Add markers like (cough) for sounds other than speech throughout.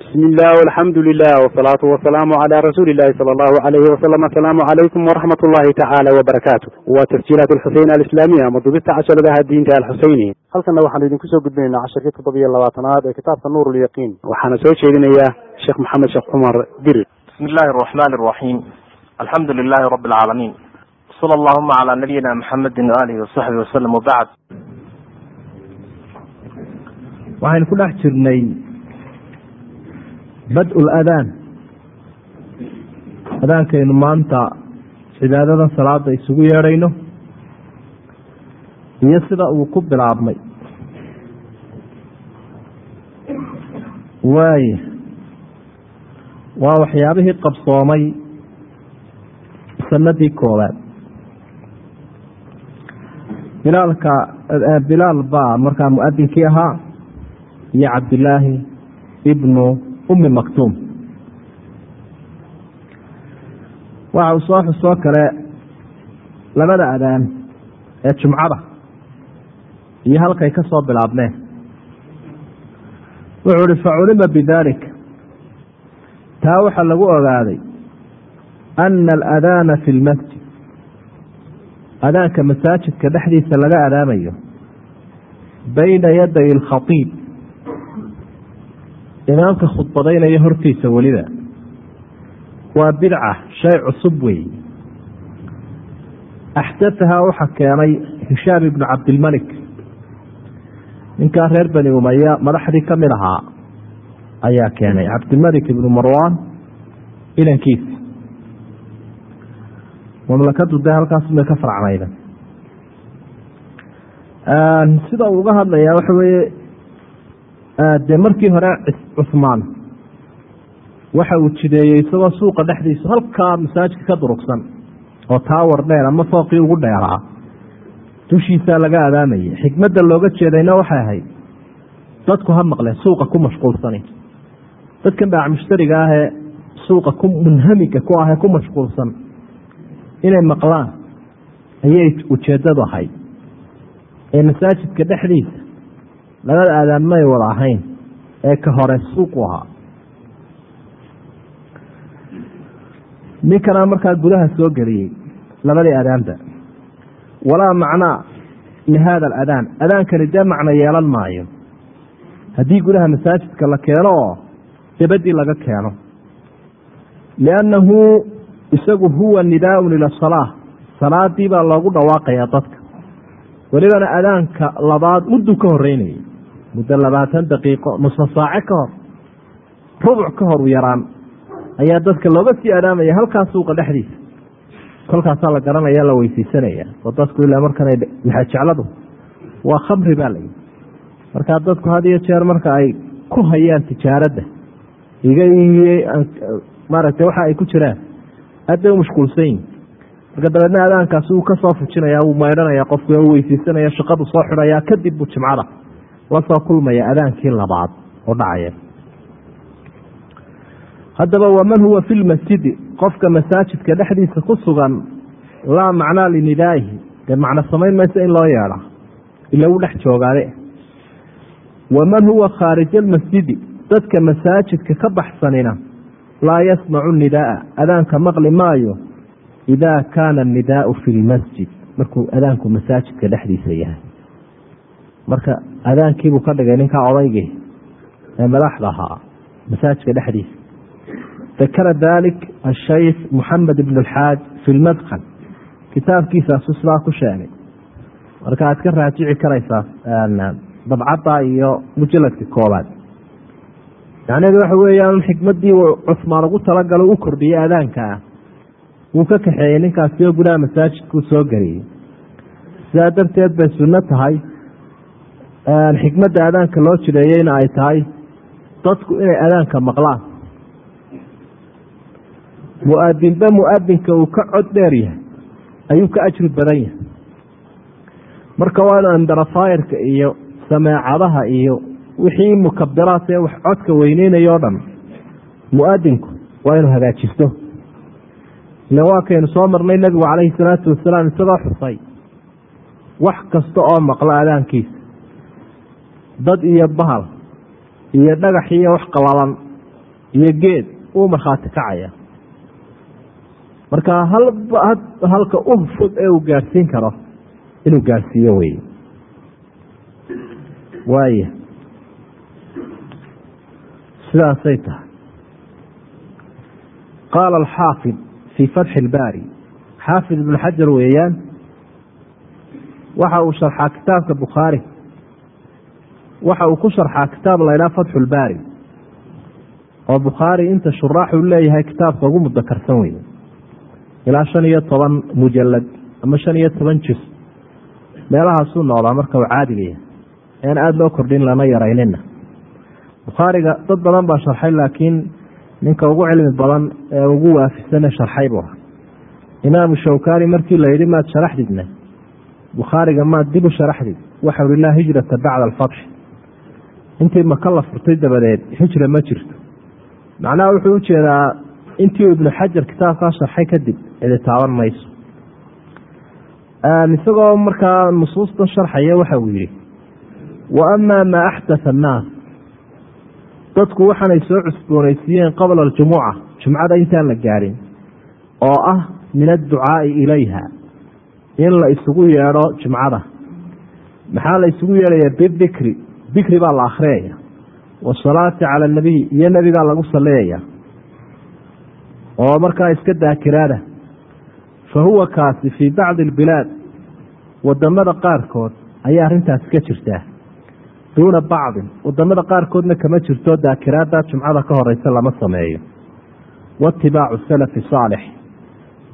bismi illah alxamdu lilah wsalaatu wasalaamu cala rasuuli illahi sala allahu alayhi wasalam asalaamu calaykum waraxmat ullahi tacaala wabarakaatu waa tasjiilaat alxuseyn alislaamiya ama dubista casharadaha diinta alxuseyni halkana waxaanu idinku soo gudbinaynaa casharkii toddobiyo labaatanaad ee kitaabka nuur lyaqiin waxaana soo jeedinayaa sheekh maxamed sheekh cumar dirir. Bismi illahi araxmani araxiim alxamdu lilahi rabi alcaalamiin sala allahuma cala nabiyina maxamedin waalihi wasaxbi wasalam wabacd waxaynu ku dhex jirnay bad-ul adaan. Adaankaynu maanta cibaadadan salaada isugu yeedhayno iyo sida uu ku bilaabmay. Waaya waa waxyaabihii qabsoomay sanadii koowaad. Bilaalka bilaal baa markaa muadinkii ahaa iyo cabdilaahi ibnu umi maktuum waxa uu soo xusoo kale labada adaan ee jumcada iyo halkay ka soo bilaabmeen wuxuu ihi faculima bidalik. Taa waxaa lagu ogaaday ana aladaana fi lmasjid adaanka masaajidka dhexdiisa laga adaamayo bayna yaday alkhaiib imaamka khudbadaynaya hortiisa weliba waa bidca shay cusub weeye axdatahaa waxaa keenay hishaam ibnu cabdilmalik ninkaa reer bani umaya madaxdii ka mid ahaa ayaa keenay cabdilmalik ibnu marwan ilankiisa mamlakadu dee halkaasubay ka farcnayda sida uu uga hadlayaa waxa weeye dee markii hore cusmaan waxa uu jideeyey isagoo suuqa dhexdiisa halkaa masaajidka ka durugsan oo taawar dheer ama fooqii ugu dheeraa dushiisaa laga adaamayay xikmadda looga jeedayna waxay ahayd dadku ha maqleen suuqa ku mashquulsani. Dadkan baac mushtariga ahee suuqa ku munhamiga ku ahee ku mashquulsan inay maqlaan ayay ujeedadu ahayd. Ee masaajidka dhexdiisa labada aadaan may wada ahayn ee ka hore suuqu ahaa. Ninkanaa markaa gudaha soo geliyey labadii adaanba walaa macnaa lihaada aladaan. Adaankani dee macno yeelan maayo. Haddii gudaha masaajidka la keeno oo dabadii laga keeno. Liannahu isagu huwa nidaaun ila salaa salaadii baa loogu dhawaaqayaa dadka. Welibana adaanka labaad mudduu ka horeynayay muddo labaatan daqiiqo nusa saace ka hor rubuc ka hor u yaraan ayaa dadka looga sii adaamaya halkaa suuqa dhexdiisa. Kolkaasaa la garanaya la weysiisanaya oo dadku ilaa markan lexejecladu waa khamri baa layihi markaa dadku had iyo jeer marka ay ku hayaan tijaaradda iga maaragtay waxa ay ku jiraan aad bay u mashquulsan yihiin marka dabeedna adaankaasi wuu ka soo fujinaya wuu maydhanaya qofku weysiisanaya shaqadu soo xidhaya kadib buu jimcada la soo kulmaya adaankii labaad oo dhacaya. Haddaba waman huwa fi lmasjidi qofka masaajidka dhexdiisa ku sugan laa macnaa linidaa'ihi. Dee macno samayn mayso in loo yeedha ila u dhex joogaade. Waman huwa khaarija almasjidi dadka masaajidka ka baxsanina laa yasmacu nidaaa. Adaanka maqli maayo idaa kaana anidaau fi lmasjid markuu adaanku masaajidka dhexdiisa yahay marka adaankiibuu ka dhigay ninkaa odaygii ee madaxda ahaa masaajidka dhexdiisa. Dakara dalik ashaykh moxamed ibn alxaaj fi lmadkal kitaabkiisaasu sidaa ku sheegay. Marka aad ka raajici karaysaa dabcadda iyo mujaladka koobaad macnaheedu waxa weeyaan xikmaddii uu cusmaan ugu talagalo u kordhiyey adaanka ah wuu ka kaxeeyey ninkaasi oo gudaha masaajidkuu soo geliyey. Sidaa darteed bay sunno tahay xikmadda adaanka loo jireeyeyna ay tahay dadku inay adaanka maqlaan. Mu'adinba mu'adinka uu ka cod dheer yahay ayuu ka ajri badan yahay. Marka waa inu amdarafayerka iyo sameecadaha iyo wixii mukabiraat ee wax codka weyneynayo o dhan mu'adinku waa inuu hagaajisto ilan waa kaynu soo marnay nebigu calayhi salaatu wasalaam isagoo xusay wax kasta oo maqlo adaankiisa dad iyo bahal iyo dhagax iyo wax qabalan iyo geed uu markhaati kacaya. Marka halka u fog ee uu gaadhsiin karo inuu gaadhsiiyo wey waaya sidaasay tahay. Qaala alxaafid fii fatxi ilbaari xaafid ibnu xajar weeyaan waxa uu sharxaa kitaabka bukhaari waxa uu ku sharxaa kitaab laydhaha fatxu lbaari oo bukhaari inta shuraaxuu leeyahay kitaabka ugu mudakarsan wey ilaa shan iyo toban mujalad ama shan iyo toban jus meelahaasuu noqdaa marka uu caadiga aan aada loo kordhin lana yaraynina. Bukhaariga dad badan baa sharxay laakiin ninka ugu cilmi badan ee ugu waafisane sharxay buu ahaa. Imaamu shawkani markii la yidhi maad sharaxdidna? Bukhaariga maad dib u sharaxdid. Waxau hi laa hijrata bacda alfatxi intii maka la furtay dabadeed hijra ma jirto. Macnaha wuxuu u jeedaa intii ibnu xajar kitaabkaa sharxay kadib cidi taaban mayso. Isagoo markaa nusuustan sharxaya waxa uu yihi wa amaa maa axdatha annaas. Dadku waxaanay soo cusboonaysiiyeen qabla aljumuca jumcada intaan la gaadhin oo ah min adducaai ilayha in la isugu yeedho jumcada. Maxaa la isugu yeedhaya bidikri dikri baa la akhriyaya wasalaati cala anabiy iyo nebigaa lagu saliyaya oo markaa iska daakiraada. Fa huwa kaasi fii bacdi albilaad. Wadamada qaarkood ayaa arrintaasi ka jirtaa. Duuna bacdin waddamada qaarkoodna kama jirto daakiraada jumcada ka horeysa lama sameeyo. Waitibaacu salafi saalix.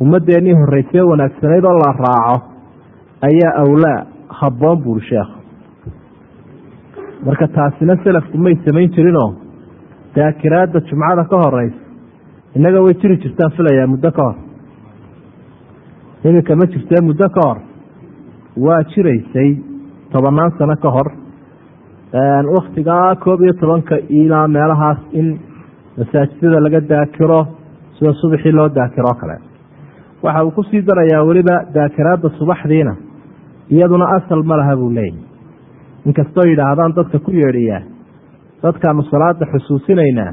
Ummadeennii horreysee wanaagsanayd oo la raaco ayaa awlaa habboon buuri sheekhu marka taasina salafku may samayn jirinoo daakiraadda jumcada ka horeysa innaga way jiri jirtaan filayaa muddo ka hor. Iminka ma jirtee muddo ka hor. Waa jiraysay tobannaan sano ka hor. Waktigaa koob iyo tobanka ilaa meelahaas in masaajidada laga daakiro sida subaxii loo daakiroo kale. Waxa uu ku sii darayaa weliba daakiraadda subaxdiina iyaduna asal ma laha buu leeyahy inkastoo yidhaahdaan dadka ku yeedhiyaa dadkaanu salaada xusuusinaynaa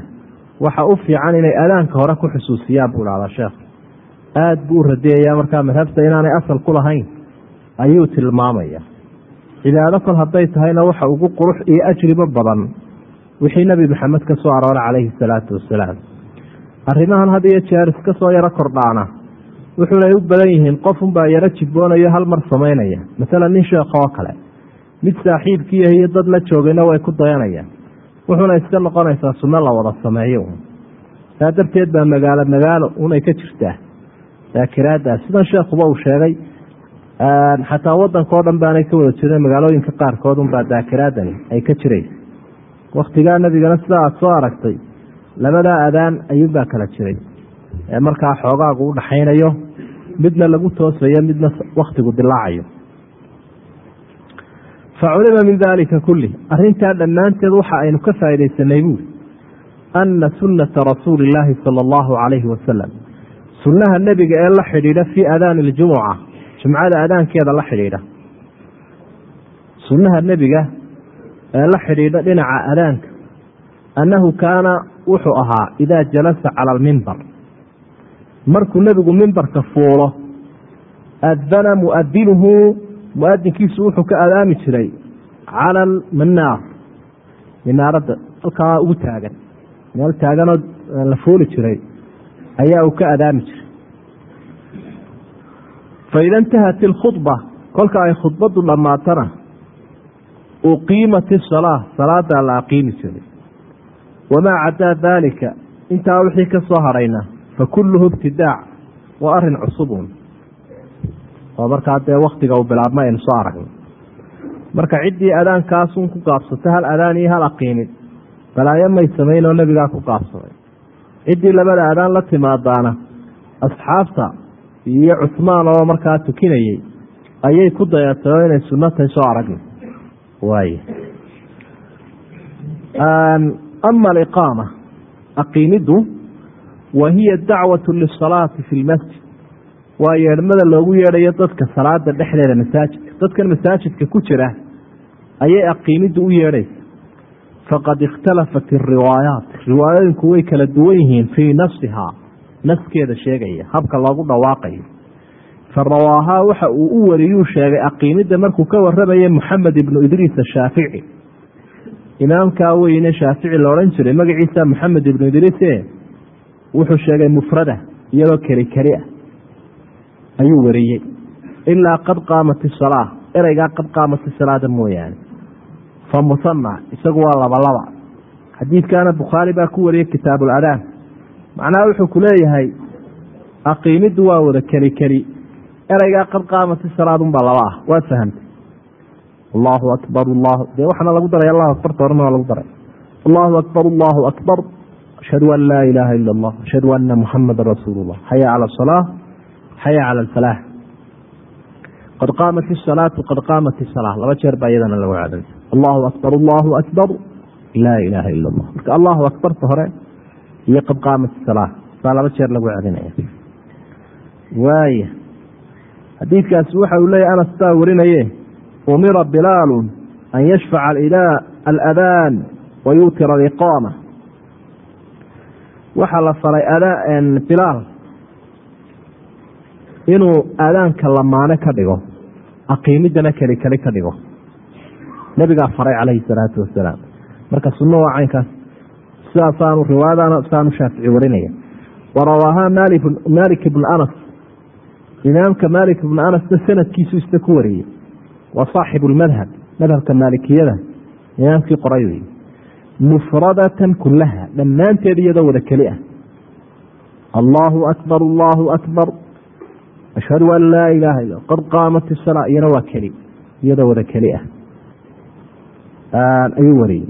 waxa u fiican inay adaanka hore ku xusuusiyaan buu dhahdaa sheekh. Aada buu u radiyayaa markaa madhabta inaanay asal ku lahayn ayuu tilmaamaya cibaado kol hadday tahayna waxa ugu qurux iyo ajribo badan wixii nebi maxamed ka soo arooray calayhi salaatu wasalaam arrimahan had iyo jeer iska soo yaro kordhaana wuxuunay u badan yihiin qofunbaa yaro jiboonayo hal mar samaynaya. Masalan nin sheekho oo kale mid saaxiibkiiah iyo dad la joogayna way ku dayanayaan. Wuxuuna iska noqonaysaa sunno la wada sameeyo. Saa darteed baa magaalo magaalo unay ka jirtaa. Daakiraadaas sidan sheekhuba uu sheegay. Xataa wadanka oo dhan baanay ka wada jirin magaalooyinka qaarkood unbaa daakiraadani ay ka jiraysa waktigaa nebigana sidaa aada soo aragtay labadaa adaan ayuunbaa kala jiray. Ee markaa xoogaagu u dhaxaynayo midna lagu toosayo midna waktigu dilaacayo fa culima min daalika kulli arrintaa dhammaanteed waxa aynu ka faaidaysanay buuri anna sunnata rasuuli illaahi sala allahu calayhi wasalam sunnaha nebiga ee la xidhiidha fii adaani aljumuca jumcada adaankeeda la xidhiidha sunnaha nebiga ee la xidhiidha dhinaca adaanka annahu kaana wuxuu ahaa idaa jalasa cala almimbar markuu nebigu mimbarka fuulo adana muadinuhu muadinkiisu wuxuu ka adaami jiray cala alminaar minaaradda. Halkaa ugu taagan meel taaganoo la fuuli jiray ayaa uu ka adaami jiray. Faida intahat ilkhudba kolka ay khudbadu dhammaatana uqiimat isalaa salaadaa la aqiimi jiray. Wamaa cadaa daalika intaa wixii ka soo hadhayna fa kulluhu ibtidaac waa arrin cusubun oo markaa dee waktiga uu bilaabma aynu soo aragno. Marka ciddii adaankaasun ku gaabsata hal adaan iyo hal aqiimid balaayo may samayn oo nebigaa ku gaabsaday ciddii labada adaan la timaadaana asxaabta iyo cusmaan oo markaa tukinayey ayay ku dayatay oo inay sunno tahay soo aragna waay ama aliqaama aqiimiddu wa hiya dacwatu lisalaati fi lmasjid waa yeedhmada loogu yeedhayo dadka salaada dhexdeeda masaajidka dadkan masaajidka ku jira ayay aqiimiddu u yeedhaysa faqad ikhtalafat iriwaayaat riwaayooyinku way kala duwan yihiin fii nafsihaa. Nafskeeda sheegaya. Habka loogu dhawaaqayo. Farawaahaa waxa uu u wariyuu sheegay aqiimidda markuu ka waramayay moxamed ibnu idriis ashaafici imaamkaa weyne shaafici la odhan jiray magaciisa moxamed ibnu idriise wuxuu sheegay mufrada iyadoo keli keli ah ayuu wariyey. Ilaa qad qaamat isalaa ereygaa qad qaamat isalaada mooyaane. Fa musana isagu waa labalaba. Xadiidkaana bukhaari baa ku wariyey kitaabuladaan macnaha wuxuu ku leeyahay aqiimiddu waa wada keli keli. Ereygaa qad qaamati salaadunbaa laba ah waad fahamtay. Allahu akbar llahu dee waxaana lagu daray allahu akbarta horena waa lagu daray. Allahu akbar allahu akbar. Ashhadu an laa ilaaha ila allah. Ashhadu ana muxamada rasuulu llah cala asalaa xaya cala alfalaax qad qaamat isalaatu qad qaamat isalaa laba jeer baa iyadana lagu caday allahu akbar allahu akbar laa ilaaha ila allah marka allahu akbarta hore iyo qad qaamat isalaa baa laba jeer lagu celinaya waaya xadiidkaasi waxa uu leeyahy anas baa warinaye umira bilaalu an yashfaca aladaan wa yuutira aliqaama waxaa la faray bilaal inuu aadaanka lamaane ka dhigo aqiimiddana keli keli ka dhigo. Nebigaa faray calayhi salaatu wasalaam. Marka sunno waa caynkaas. Sidaasaanu riwaayadana saanu shaafici warinaya. Warawaahaa malik ibnu anas. Imaamka malik ibnu anasna sanadkiisu isna ku wariyey. Waa saaxibu lmadhab madhabka maalikiyada. Imaamkii qoray wey mufradatan kulaha dhammaanteed iyadoo wada keli ah. Allahu akbar allahu akbar ashhadu an laa ilaaha illa qad qaamat isalaa iyana waa keli iyadoo wada keli ah ayuu wariyey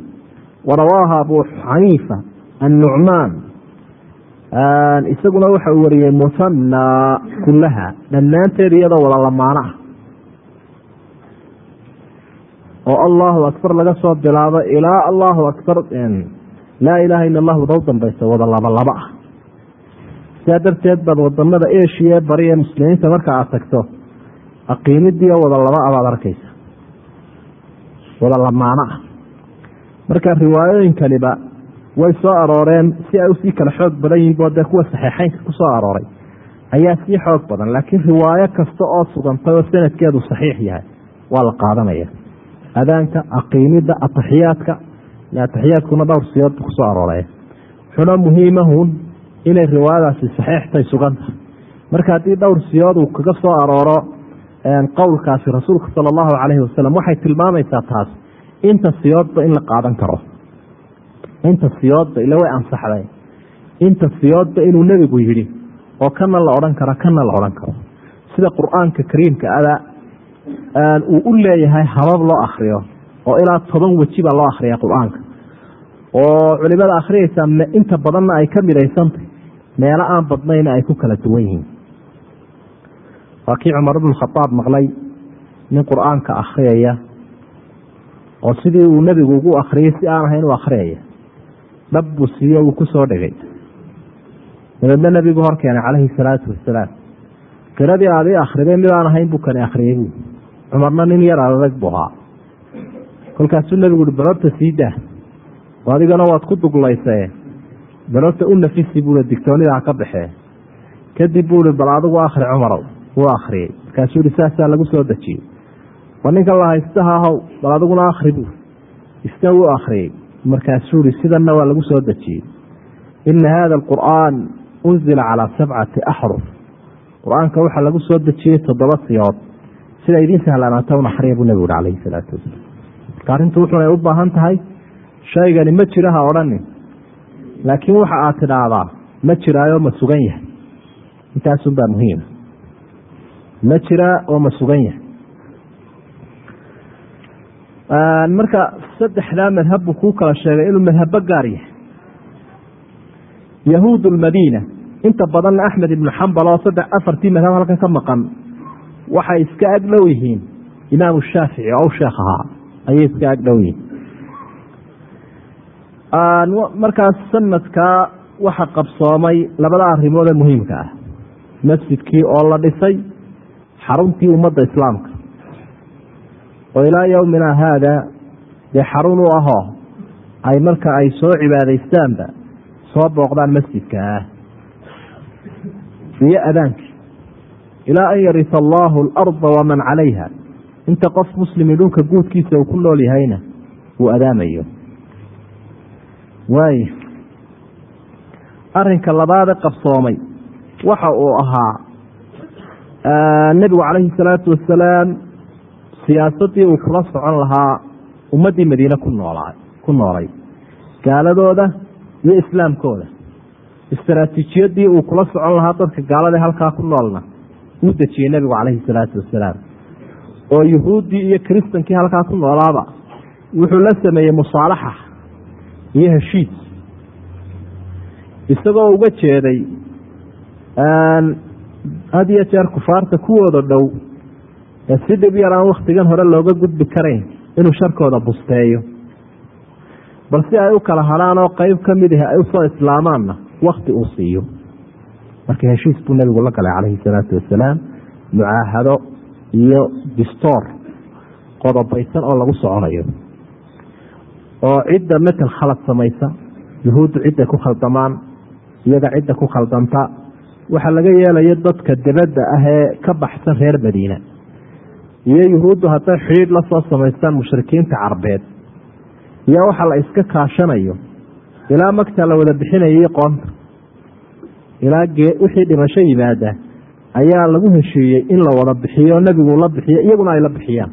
warawaaha abu xaniifa annucmaan isaguna waxa uu wariyey musanaa kulaha dhammaanteed iyadoo wada lamaano ah oo allahu akbar laga soo bilaabo ilaa allahu akbar laa ilaaha ila allah wada u dambaysa wada laba laba ah sidaa darteed baad waddamada eshiya bari ee muslimiinta marka aad tagto aqiimidiio wada laba a baad arkaysa. Wada lamaano ah marka riwaayooyinkaniba way soo arooreen si ay u sii kala xoog badan yihiin bo dee kuwa saxiixeynka ku soo arooray. Ayaa sii xoog badan laakiin riwaayo kasta oo sugantay oo sanadkeedu saxiix yahay waa la qaadanaya. Adaanka aqiimida ataxiyaadka ataxiyaadkuna dhowr siyoodba ku soo arooraya wuxuuna muhiimahun inay riwaayadaasi saxiixtay sugan tahay marka haddii dhowr siyood uu kaga soo arooro qowlkaasi rasuulka sala allahu calayhi wasalam waxay tilmaamaysaa taas inta siyoodba in la qaadan karo. Inta siyoodba ila way ansaxday. Inta siyoodba inuu nebigu yidhi oo kana la odhan karo kana la odhan karo. Sida qur'aanka kariimka ada uu u leeyahay habab loo akriyo oo ilaa toban weji baa loo akriya qur'aanka oo culimada akhriyeysaa inta badanna ay ka midhaysantay meelo aan badnayna ay ku kala duwan yihiin. Waa kii cumar khadaab maqlay nin qur'aanka akhriyaya oo sidii uu nebigu ugu akhriyey si aan ahayn u akhriyaya. Dhab buu siiyo uu ku soo dhigay. Dabeedna nebigu hor keenay calayhi salaatu wasalaam qiradii aad ii akhriday mid aan ahayn buu kani akhriyey buu. Cumarna nin yar adag buu ahaa. Kolkaasuu nebigu uhi balorta sii daa adigana waad ku duglaysae balorta u nafisi buui digtoonidaa ka baxee. Kadib buu i bal adigu akhri cumarow wuu akhriyey markaasuu ihi saasaa lagu soo dejiyey. War ninka la haystaha ahow bal adiguna akhri buu. Isna wuu akhriyey markaasuu ihi sidanna waa lagu soo dejiyey. Ina hada alqur'aan unzila calaa sabcati axruf. Qur'aanka waxaa lagu soo dejiyey toddoba siyood. Sida idiin sahlanaata un akhriya buu nebigu uhi calayhi salaatu wasalam marka arrintu wuxunay u baahan tahay shaygani ma jiro ha odhanin laakiin waxa aad tidhaahdaa ma jiraayo ma sugan yahay. Intaasunbaa muhiima ma jiraa oo ma sugan yahay. Marka saddexdaa madhab buu kuu kala sheegay inuu madhabbo gaar yahay. Yahuud lmadiina inta badanna axmed ibnu xambal oo saddex afartii madhab halkan ka maqan waxay iska agdhow yihiin. Imaamu shaafici oo sheekh ahaa ayay iska agdhow yihiin markaas sanadkaa waxa qabsoomay labada arrimood ee muhiimka ah. Masjidkii oo la dhisay xaruntii ummadda islaamka. Oo ilaa yowmina haada dee xarun u ahoo ay marka ay soo cibaadaystaanba soo booqdaan masjidka. Ah iyo adaankii. Ilaa an yarisa allaahu alarda waman calayha. Inta qof muslimi dhulka guudkiisa uu ku nool yahayna uu adaamayo waay arinka labaade qabsoomay waxa uu ahaa nebigu calayhi salaatu wasalaam siyaasadii uu kula socon lahaa ummaddii madiine ku noolaa ku noolay. Gaaladooda iyo islaamkooda. Istaraatiijiyadii uu kula socon lahaa dadka gaalada halkaa ku noolna uu dejiyey nebigu calayhi salaatu wasalaam oo yuhuuddii iyo kiristankii halkaa ku noolaaba wuxuu la sameeyey musaalaxa iyo heshiis isagoo uga jeeday had iyo jeer kufaarta kuwooda dhow ee si dhib yar aan wakhtigan hore looga gudbi karayn inuu sharkooda busteeyo. Bal si ay u kala hadhaan oo qeyb ka mid ah ay u soo islaamaanna wakti uu siiyo. Marka heshiis buu nebigu la galay calayhi salaatu wasalaam mucaahado iyo distoor qodobaysan oo lagu soconayo oo cidda metel khalad samaysa yuhuuddu cidday ku khaldamaan iyaga cidda ku khaldanta waxaa laga yeelayo dadka debadda ah ee ka baxsan reer madiina. Iyo yuhuuddu hadday xidhiidh la soo samaystaan mushrikiinta carbeed. Iyo waxa la iska kaashanayo ilaa magta la wada bixinayay qoonta ilaa wixii dhimasho yimaada ayaa lagu heshiiyey in la wada bixiyo nebigu la bixiyo iyaguna ay la bixiyaan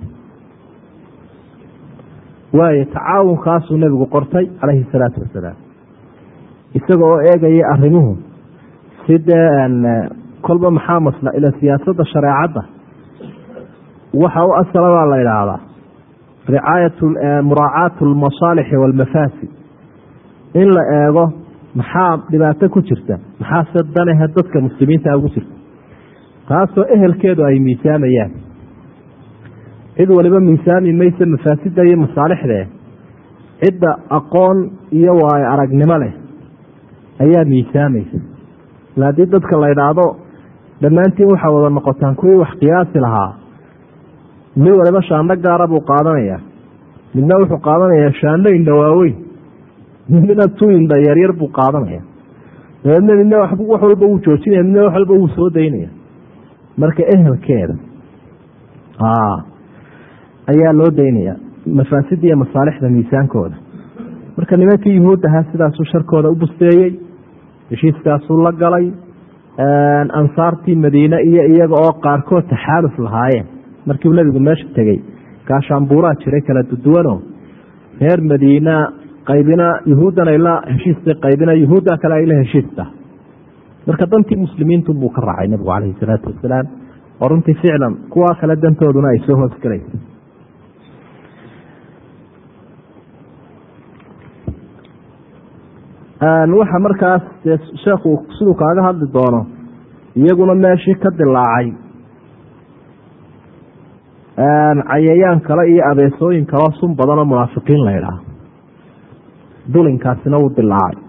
waayo tacaawunkaasuu nebigu qortay calayhi salaatu wasalaam. Isaga oo eegaya arrimuhu sidee kolba maxaa masla ila siyaasadda shareecadda? Waxa u asala baa la idhaahdaa ricaayat muraacaat almasaalixi waalmafaasid in la eego maxaa dhibaato ku jirta? Maxaase danehe dadka muslimiinta ugu jirta? Taasoo ehelkeedu ay miisaamayaan cid waliba miisaami mayse mafaasidda iyo masaalixdee cidda aqoon iyo waayo aragnimo leh ayaa miisaamaysa. Ila haddii dadka la idhaahdo dhammaantiin waxaa wada noqotaan kuwii wax qiyaasi lahaa. Mid waliba shaandho gaara buu qaadanayaa midna wuxuu qaadanayaa shaandho indha waaweyn midna tu indha yaryar buu qaadanaya. Dabeedna midna wax walba wuu joojinaya midna wax walba wuu soo daynaya. Marka ehelkeeda ayaa loo daynaya mafaasidda iyo masaalixda miisaankooda. Marka nimankii yuhuud ahaa sidaasuu sharkooda u busteeyey heshiiskaasuu la galay ansaartii madiine iyo iyaga oo qaarkood taxaaluf lahaayeen. Markiiu nebigu meesha tegey gaashaanbuuraa jiray kala duduwanoo reer madiina qaybina yuhuuddan ay la heshiistay qaybina yuhuudda kale ay la heshiista marka dantii muslimiintu buu ka raacay nebigu calayhi salaatu wasalaam oo runtii ficlan kuwa kale dantooduna ay soo hoosgelaysa waxa markaas sheekhu siduu kaaga hadli doono iyaguna meeshii ka dilaacay. Cayayaan kale iyo abeesooyin kaleo sun badanoo munaafiqiin la ydhaah dulinkaasina wuu dilaacay.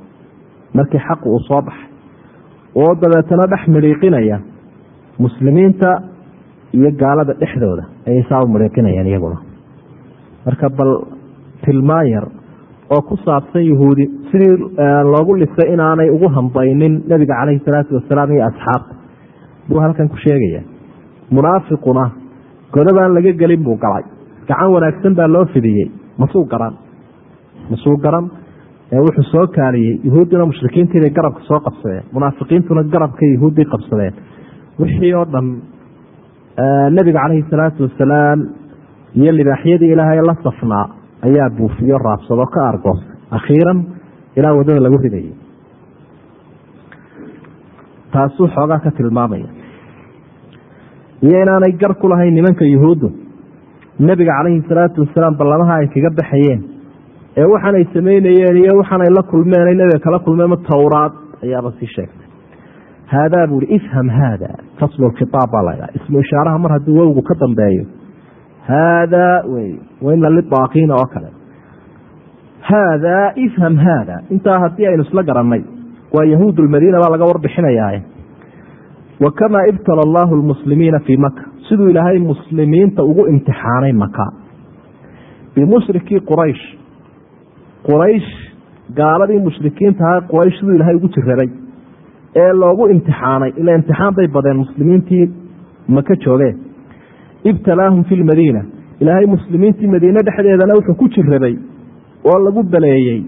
Markii xaqu uu soo baxay. Oo dabeetana dhex midhiiqinaya muslimiinta iyo gaalada dhexdooda. Ayay saa u midhiiqinayaan iyaguna. Marka bal tilmaan yar oo ku saabsan yuhuudi sidii loogu lisay inaanay ugu hambaynin nebiga calayhi salaatu wasalaam iyo asxaabta buu halkan ku sheegaya munaafiquna godobaan laga gelin buu galay. Gacan wanaagsan baa loo fidiyey. Masuu garan? Masuu garan? Wuxuu soo kaaliyey yuhuuddina mushrikiintii bay garabka soo qabsadeen. Munaafiqiintuna garabka yuhuuddii qabsadeen. Wixii oo dhan nebiga calayhi salaatu wasalaam iyo libaaxyadii ilaahay la safnaa ayaa buufiyo raabsado ka argoos akhiiran ilaa waddada lagu ridayay. Taasuu xoogaa ka tilmaamaya. Iyo inaanay gar ku lahayn nimanka yuhuuddu nebiga calayhi salaatu wasalaam ballamaha ay kaga baxayeen ee waxaanay samaynayeen iyo waxaanay la kulmeen ay nebiga kala kulmeen towraad ayaaba sii sheegtay. Haadaa buu ihi ifham haada faslu khitaab baa laydhaha ismu ishaaraha mar haddii wowgu ka dambeeyo haadaa wey waina lidaaqiina oo kale haadaa ifham haada intaa haddii aynu isla garannay waa yahuud lmadiina baa laga warbixinayaa wa kamaa ibtala allaahu lmuslimiina fii maka siduu ilaahay muslimiinta ugu imtixaanay maka bimushrikii quraysh quraysh gaaladii mushrikiintaha quraysh siduu ilaahay ugu jirabay ee loogu imtixaanay ila imtixaan bay badeen muslimiintii maka joogeen ibtalaahum fi lmadiina ilaahay muslimiintii madiine dhexdeedana wuxuu ku jirabay oo lagu baleeyey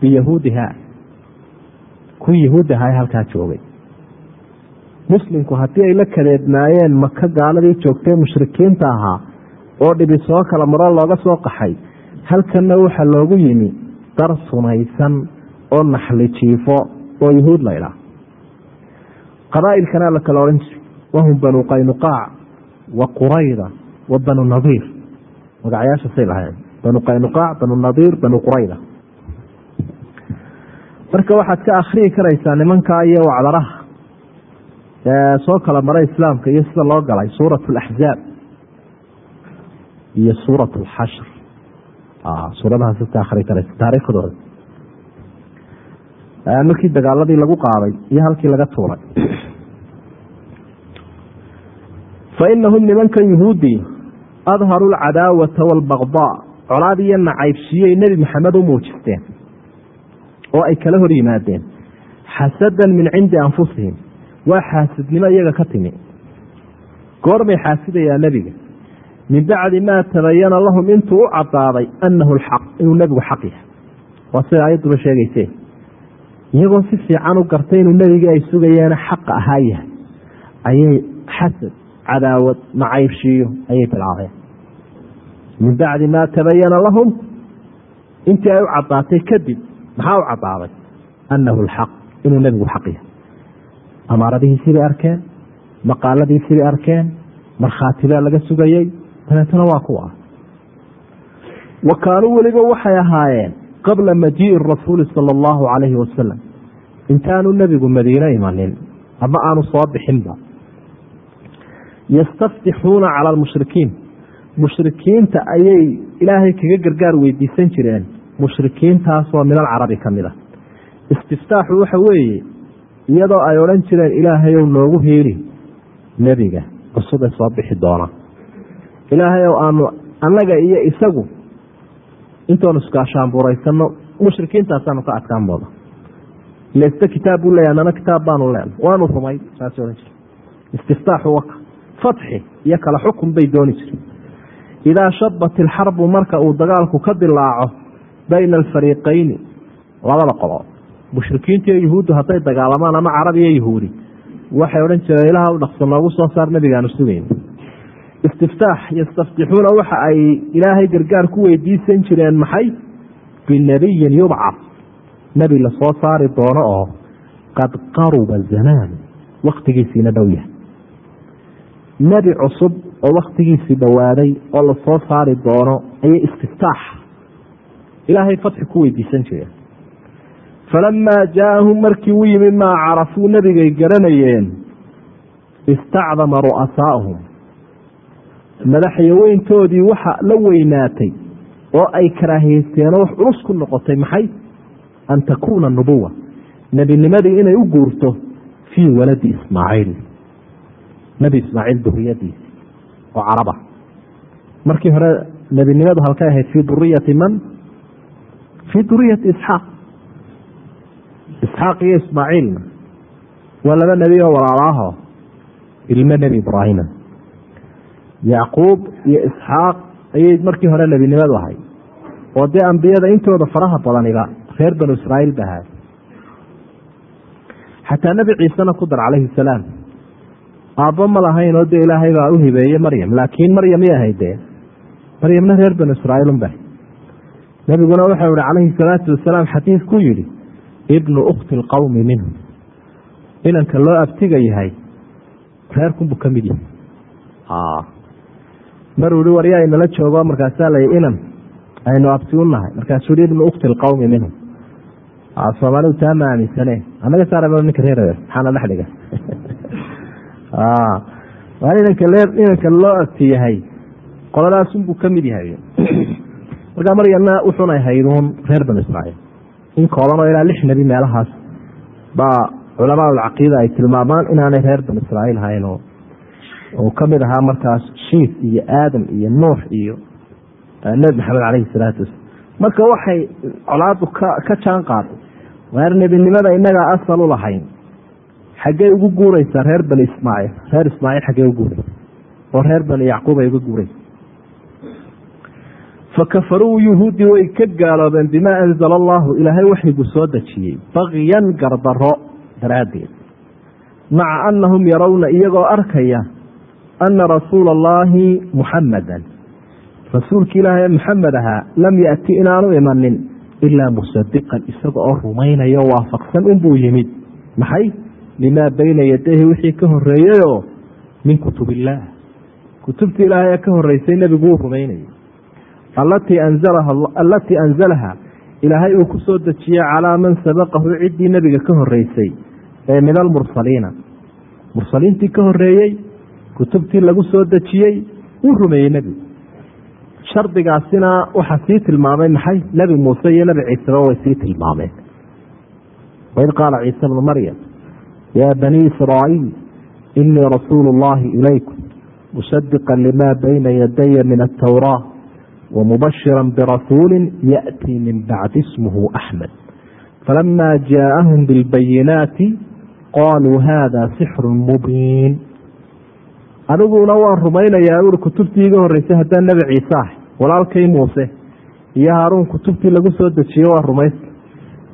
biyahuudiha kuwii yahuud ahaa ee halkaa joogay. Muslimku haddii ay la kadeednaayeen maka gaaladii joogtay mushrikiinta ahaa oo dhibi soo kala maro looga soo qaxay halkanna waxaa loogu yimi dar sunaysan oo naxli jiifo oo yahuud laydhaah qabaa'ilkana la kala odhan jiray. Wahum banu qaynuqaac wa qurayda wa banu nadiir magacyaashaasay lahayn banu qaynuqaac banu nadiir banu qurayda marka waxaad ka akhriyi karaysaa nimankaa iyo wacdaraha soo kala maray islaamka iyo sida loo galay suurat alaxzaab iyo suurat alxashr suuradahaas ka akhri karaysa taariikhdooda. Markii dagaaladii lagu qaaday iyo halkii laga tuuray fa inahum nimankan yuhuudii adharu alcadaawata waalbaqdaa colaad iyo nacaybsiyey nebi maxamed u muujisteen oo ay kala hor yimaadeen xasadan min cindi anfusihim waa xaasidnimo iyaga ka timi goormay xaasidayaa nebiga min bacdi maa tabayana lahum intuu u cadaaday annahu lxaq inuu nebigu xaq yahay waa sida ayadduba sheegayse iyagoo si fiican u gartay inuu nebigii ay sugayeena xaqa ahaa yahay ayay xasad cadaawad nacaybshiiyo ayay bilaabeen min bacdi maa tabayana lahum intii ay u cadaatay kadib maxaa u cadaaday annahu lxaq inuu nebigu xaq yahay amaaradihiisibay arkeen maqaaladiisibay arkeen markhaati baa laga sugayey dabeetana waa kuwa wa kaanuu weliba waxay ahaayeen qabla majii'i rasuuli sala allahu calayhi wasalam intaanu nebigu madiine imanin ama aanu soo bixinba yastaftixuuna cala almushrikiin. Mushrikiinta ayay ilaahay kaga gargaar weydiisan jireen. Mushrikiintaasoo min alcarabi ka mid a istiftaaxu waxa weeye iyadoo ay odhan jireen ilaahayow noogu hiili nebiga cusub ee soo bixi doona. Ilaahayow aanu annaga iyo isagu intoonu iskaashaanbuuraysano mushrikiintaasaanu ka adkaan mooda lesta kitaab buu leeya anana kitaab baanu leenay waanu rumay saas odhan jire istiftaaxu waka fatxi iyo kala xukun bay dooni jire idaa shabat ilxarbu marka uu dagaalku ka dilaaco bayna alfariiqayni labada qolo mushrikiinta iyo yuhuuddu hadday dagaalamaan ama carab iyo yahuudi waxay odhan jireen ilaah u dhaqso noogu soo saar nebigaanu sugayn istiftaax yastaftixuuna waxa ay ilaahay gargaar ku weydiisan jireen maxay? Binabiyin yubcad. Nebi la soo saari doono oo qad qaruba zamaan waktigiisiina dhow yahay nebi cusub oo waktigiisii dhowaaday oo la soo saari doono ayay istiftaax. Ilaahay fatxi ku weydiisan jireen falamaa jaaahum markii u yimi maa carafuu nebigay garanayeen istacdama ru'asaa'uhum. Madaxyaweyntoodii waxa la weynaatay oo ay karaahiyeysteenoo wax culus ku noqotay maxay? An takuuna nubuwa nebinimadii inay u guurto fii waladi ismaaciil nebi ismaaciil duriyadiisi oo caraba. Markii hore nebinimadu halkay ahayd fii duriyati man? Fii duriyati isxaaq. Isxaaq iyo ismaaciilna waa laba nebi oo walaalaaho ilmo nebi ibraahima yacquub iyo isxaaq ayay markii hore nebinimadu ahay oo dee ambiyada intooda faraha badaniba reer banu israa'iil ba xataa nebi ciisena ku dar calayhi salaam aabbo ma lahayn oo dee ilaahay baa u hibeeye maryam laakiin maryam i ahayd dee. Maryamna reer banu israa'iilun ba nebiguna waxau ihi calayhi salaatu wasalaam xadiid ku yidhi ibnu ukhti lqowmi minhu. Inanka loo abtiga yahay reerkunbuu ka mid yahay. Maruu ihi waryaa inala joogo markaasaa la inan aynu abti u nahay. Markaasuu ihi ibnu ukhti lqowmi minhu. Soomaalidu taa ma aaminsane anaga saaraba ninka reer maxaana dhex dhiga (laughs) waa inanka loo abti yahay qoladaasunbuu ka mid yahay. (coughs) Markaa maryamna wuxunay hayduun reer banu israa'iil. In koobanoo ilaa lix nebi meelahaas baa culamaaulcaqiida ay tilmaamaan inaanay reer banu israa'iil hayn oo ka mid ahaa markaas shiif iyo aadam iyo nuux iyo nebi maxamed caleyhi salaatu wasalaam marka waxay colaadu ka jaan qaaday waar nebinimada inagaa asal u lahayn xaggey ugu guureysaa reer bani ismaaciil reer ismaaciil xaggey u guureysa oo reer bani yacquub ay uga guureysa fakafaruu yuhuudi way ka gaaloobeen bimaa anzala allahu ilaahay waxyigu soo dejiyey. Bakyan gardaro daraaddeed. Maca annahum yarawna iyagoo arkaya ana rasuula allaahi muxamadan rasuulki ilaahay maxamed ahaa lam yati inaanu imanin ilaa musadiqan isaga oo rumaynayo waafaqsan unbuu yimid. Maxay limaa bayna yadayhi wixii ka horeeyeyoo min kutub illaah kutubtii ilaahay ka horeysay nebigu wuu rumaynayay allatii anzalaha ilaahay uu ku soo dejiyey calaa man sabaqahu ciddii nebiga ka horeysay ee min almursaliina mursaliintii ka horeeyey kutubtii lagu soo dejiyey wuu rumeeyey nebigu shardigaasina waxaa sii tilmaamay maxay nebi muuse iyo nebi ciiseba way sii tilmaameen waid qaala ciise bnu maryam ya bani israa'iil inii rasuulu اllahi ilaykum musadiqa lima bayna yadaya min atawraa wamubashira birasuuli yaأtii min bacdi ismuhu axmed falama jaaahum bilbayinaati qaaluu hada sixru mubiin adiguna waan rumaynayaa uri kutubtii iga horreysay hadaa nebi ciise ahay walaalkay muuse iyo haaruun kutubtii lagu soo dejiye waa rumaysta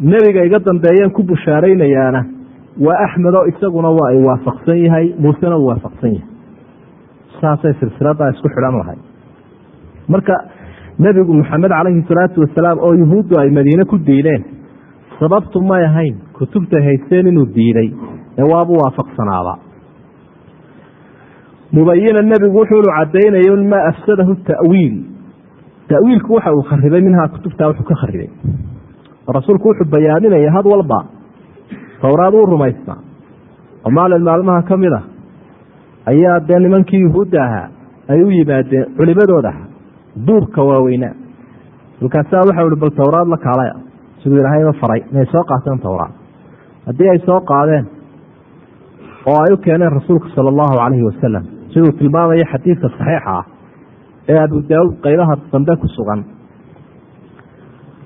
nebiga iga dambeeyeen ku bushaaraynayaana waa axmedo isaguna waa ay waafaqsan yahay muusena uu waafaqsan yahay. Saasay silsiladaa isku xidhan lahay marka nebigu maxamed calayhi salaatu wasalaam oo yuhuuddu ay madiine ku diideen sababtu may ahayn kutubtay haysteen inuu diiday ee waabu waafaqsanaaba mubayina nebigu wuxuunu cadaynaya maa afsadahu tawiil. Tawiilku waxa uu kharibay minhaa kutubtaa wuxuu ka kharibay rasuulku wuxuu bayaaminaya had walba towraad uu rumaystaa oo maalin maalmaha ka mid a ayaa dee nimankii yuhuudda ahaa ay u yimaadeen culimadooda duurka waaweynaa markaasaa waxa ihi bal towraad la kaalaya. Siduu ilaahayba faray inay soo qaateen towraad haddii ay soo qaadeen oo ay u keeneen rasuulka sala allahu calayhi wasalam siduu tilmaamaya xadiidka saxiixa ah ee abu daawud qaybaha dambe ku sugan.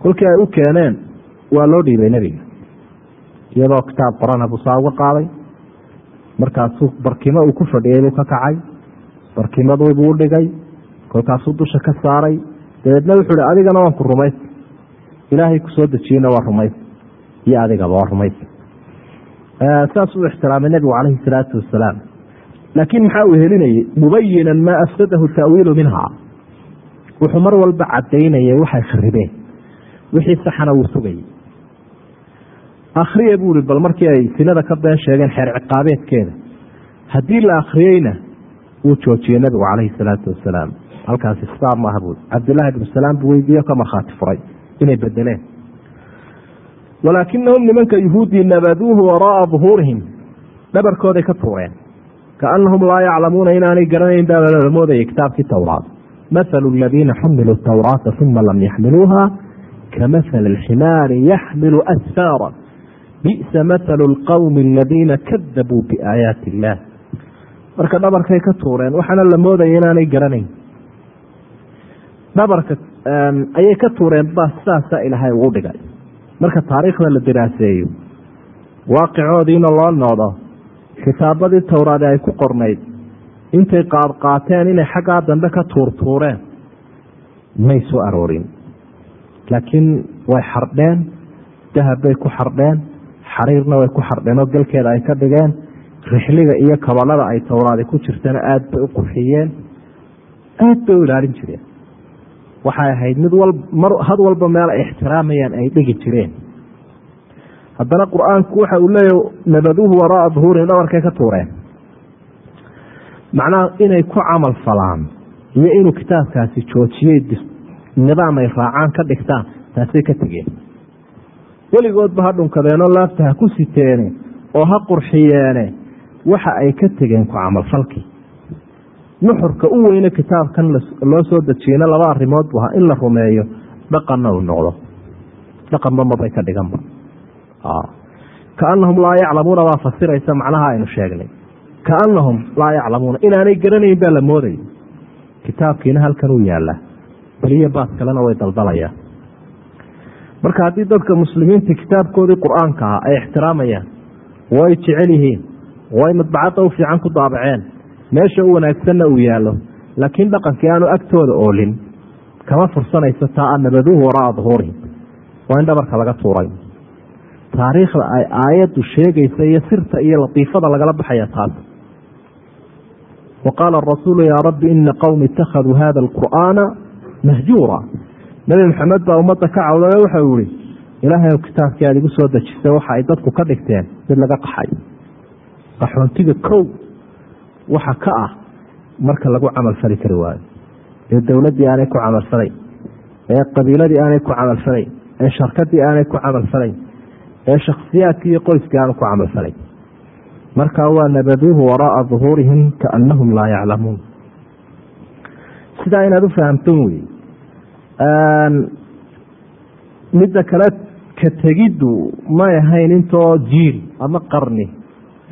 Kolkii ay u keeneen waa loo dhiibay nebiga iyadoo kitaab qorana busaa uga qaaday. Markaasuu barkimo uu ku fadhiyey buu ka kacay. Barkimaduibuu u dhigay. Kolkaasuu dusha ka saaray. Dabeedna wuxuu hi adigana waan ku rumaysa ilaahay ku soo dejiyeyna waa rumaysa iyo adigaba waa rumaysa saas uu ixtiraamay nebigu calayhi salaatu wasalaam laakiin maxaa uu helinayay? Mubayinan maa afsadahu ta'wiilu minha. Wuxuu mar walba cadaynayay waxay kharibeen. Wixii saxana wuu sugayay akhriya buu i bal markii ay sinada ka been sheegeen xeer ciqaabeedkeeda haddii la akhriyeyna wuu joojiyey nebigu calayhi salaatu wasalaam. Halkaasi sidaa maaha buui cabdillaahi ibnu salaam buu weydiiyo ka markhaati furay inay bedeleen walaakinahum nimanka yuhuudii nabaduuhu waraaa duhuurihim dhabarkooday ka tuureen. Kaanahum laa yaclamuuna inaanay garanayn baa la moodayay kitaabkii towraad mathalu aladiina xumiluu tawraata uma lam yaxmiluuha kamahali alximaari yaxmilu asfaara bi'sa mathalu lqowmi aladiina kadabuu biaayaati illaah marka dhabarkay ka tuureen waxaana la moodaya inaanay garanayn. Dhabarka ayay ka tuureen ba sidaasa ilaahay uu dhigay. Marka taariikhda la diraaseeyo waaqicoodiina loo noqdo kitaabadii towraade ay ku qornayd intay qaadqaateen inay xaggaa dambe ka tuurtuureen may soo aroorin. Laakiin way xardheen dahab bay ku xardheen xariirna way ku xardheen oo galkeeda ay ka dhigeen. Rixliga iyo kabalada ay towraadi ku jirtana aada bay u qurxiyeen aada bay u ilaalin jireen. Waxay ahayd mid wal mar had walba meel ay ixtiraamayaan ay dhigi jireen. Haddana qur'aanku waxa uu leeya nabaduuhu waraaa duhuurihim dhabarkay ka tuureen. Macnaha inay ku camal falaan iyo inuu kitaabkaasi joojiyey nidaam ay raacaan ka dhigtaan taasay ka tegeen weligoodba ha dhunkadeenoo laafta ha ku siteene oo ha qurxiyeene waxa ay ka tegeen ku camalfalkii nuxurka u weyne kitaabkan loo soo dejiyeyna laba arrimood bu in la rumeeyo dhaqanna uu noqdo. Dhaqanba mabay ka dhiganba kaanahum laa yaclamuuna baa fasiraysa macnaha aynu sheegnay. Kaanahum laa yaclamuuna inaanay garanayn baa la moodaya kitaabkiina halkan uu yaallaa beliya baas kalena way daldalayaan marka haddii dadka muslimiinta kitaabkoodii qur'aanka ah ay ixtiraamayaan oo ay jecel yihiin oo ay madbacadda u fiican ku daabaceen meesha u wanaagsanna uu yaallo laakiin dhaqankii aanu agtooda oolin kama fursanayso taa a nabaduuhu waraa duhuurihim waa in dhabarka laga tuuray. Taariikhda ay aayaddu sheegaysa iyo sirta iyo latiifada lagala baxaya taas. Wa qaala arasuulu yaa rabbi ina qowmi ittakhaduu hada alqur'aana mahjuura nebi maxamed baa ummadda ka cawday oo waxau ihi ilaahay kitaabkii aad igu soo dejisay waxa ay dadku ka dhigteen mid laga qaxay. Qaxoontiga kow waxa ka ah marka lagu camal fali kari waayo. Ee dowladdii aanay ku camalfalayn ee qabiiladii aanay ku camalfalayn ee sharkadii aanay ku camalfalayn ee shakhsiyaadkii iyo qoyskii aanu ku camalfalayn markaa waa nabaduuhu waraaa duhuurihim kaannahum laa yaclamuun. Sidaa inaad u fahamtan wey midda kale ka tegiddu may ahayn intoo jiil ama qarni.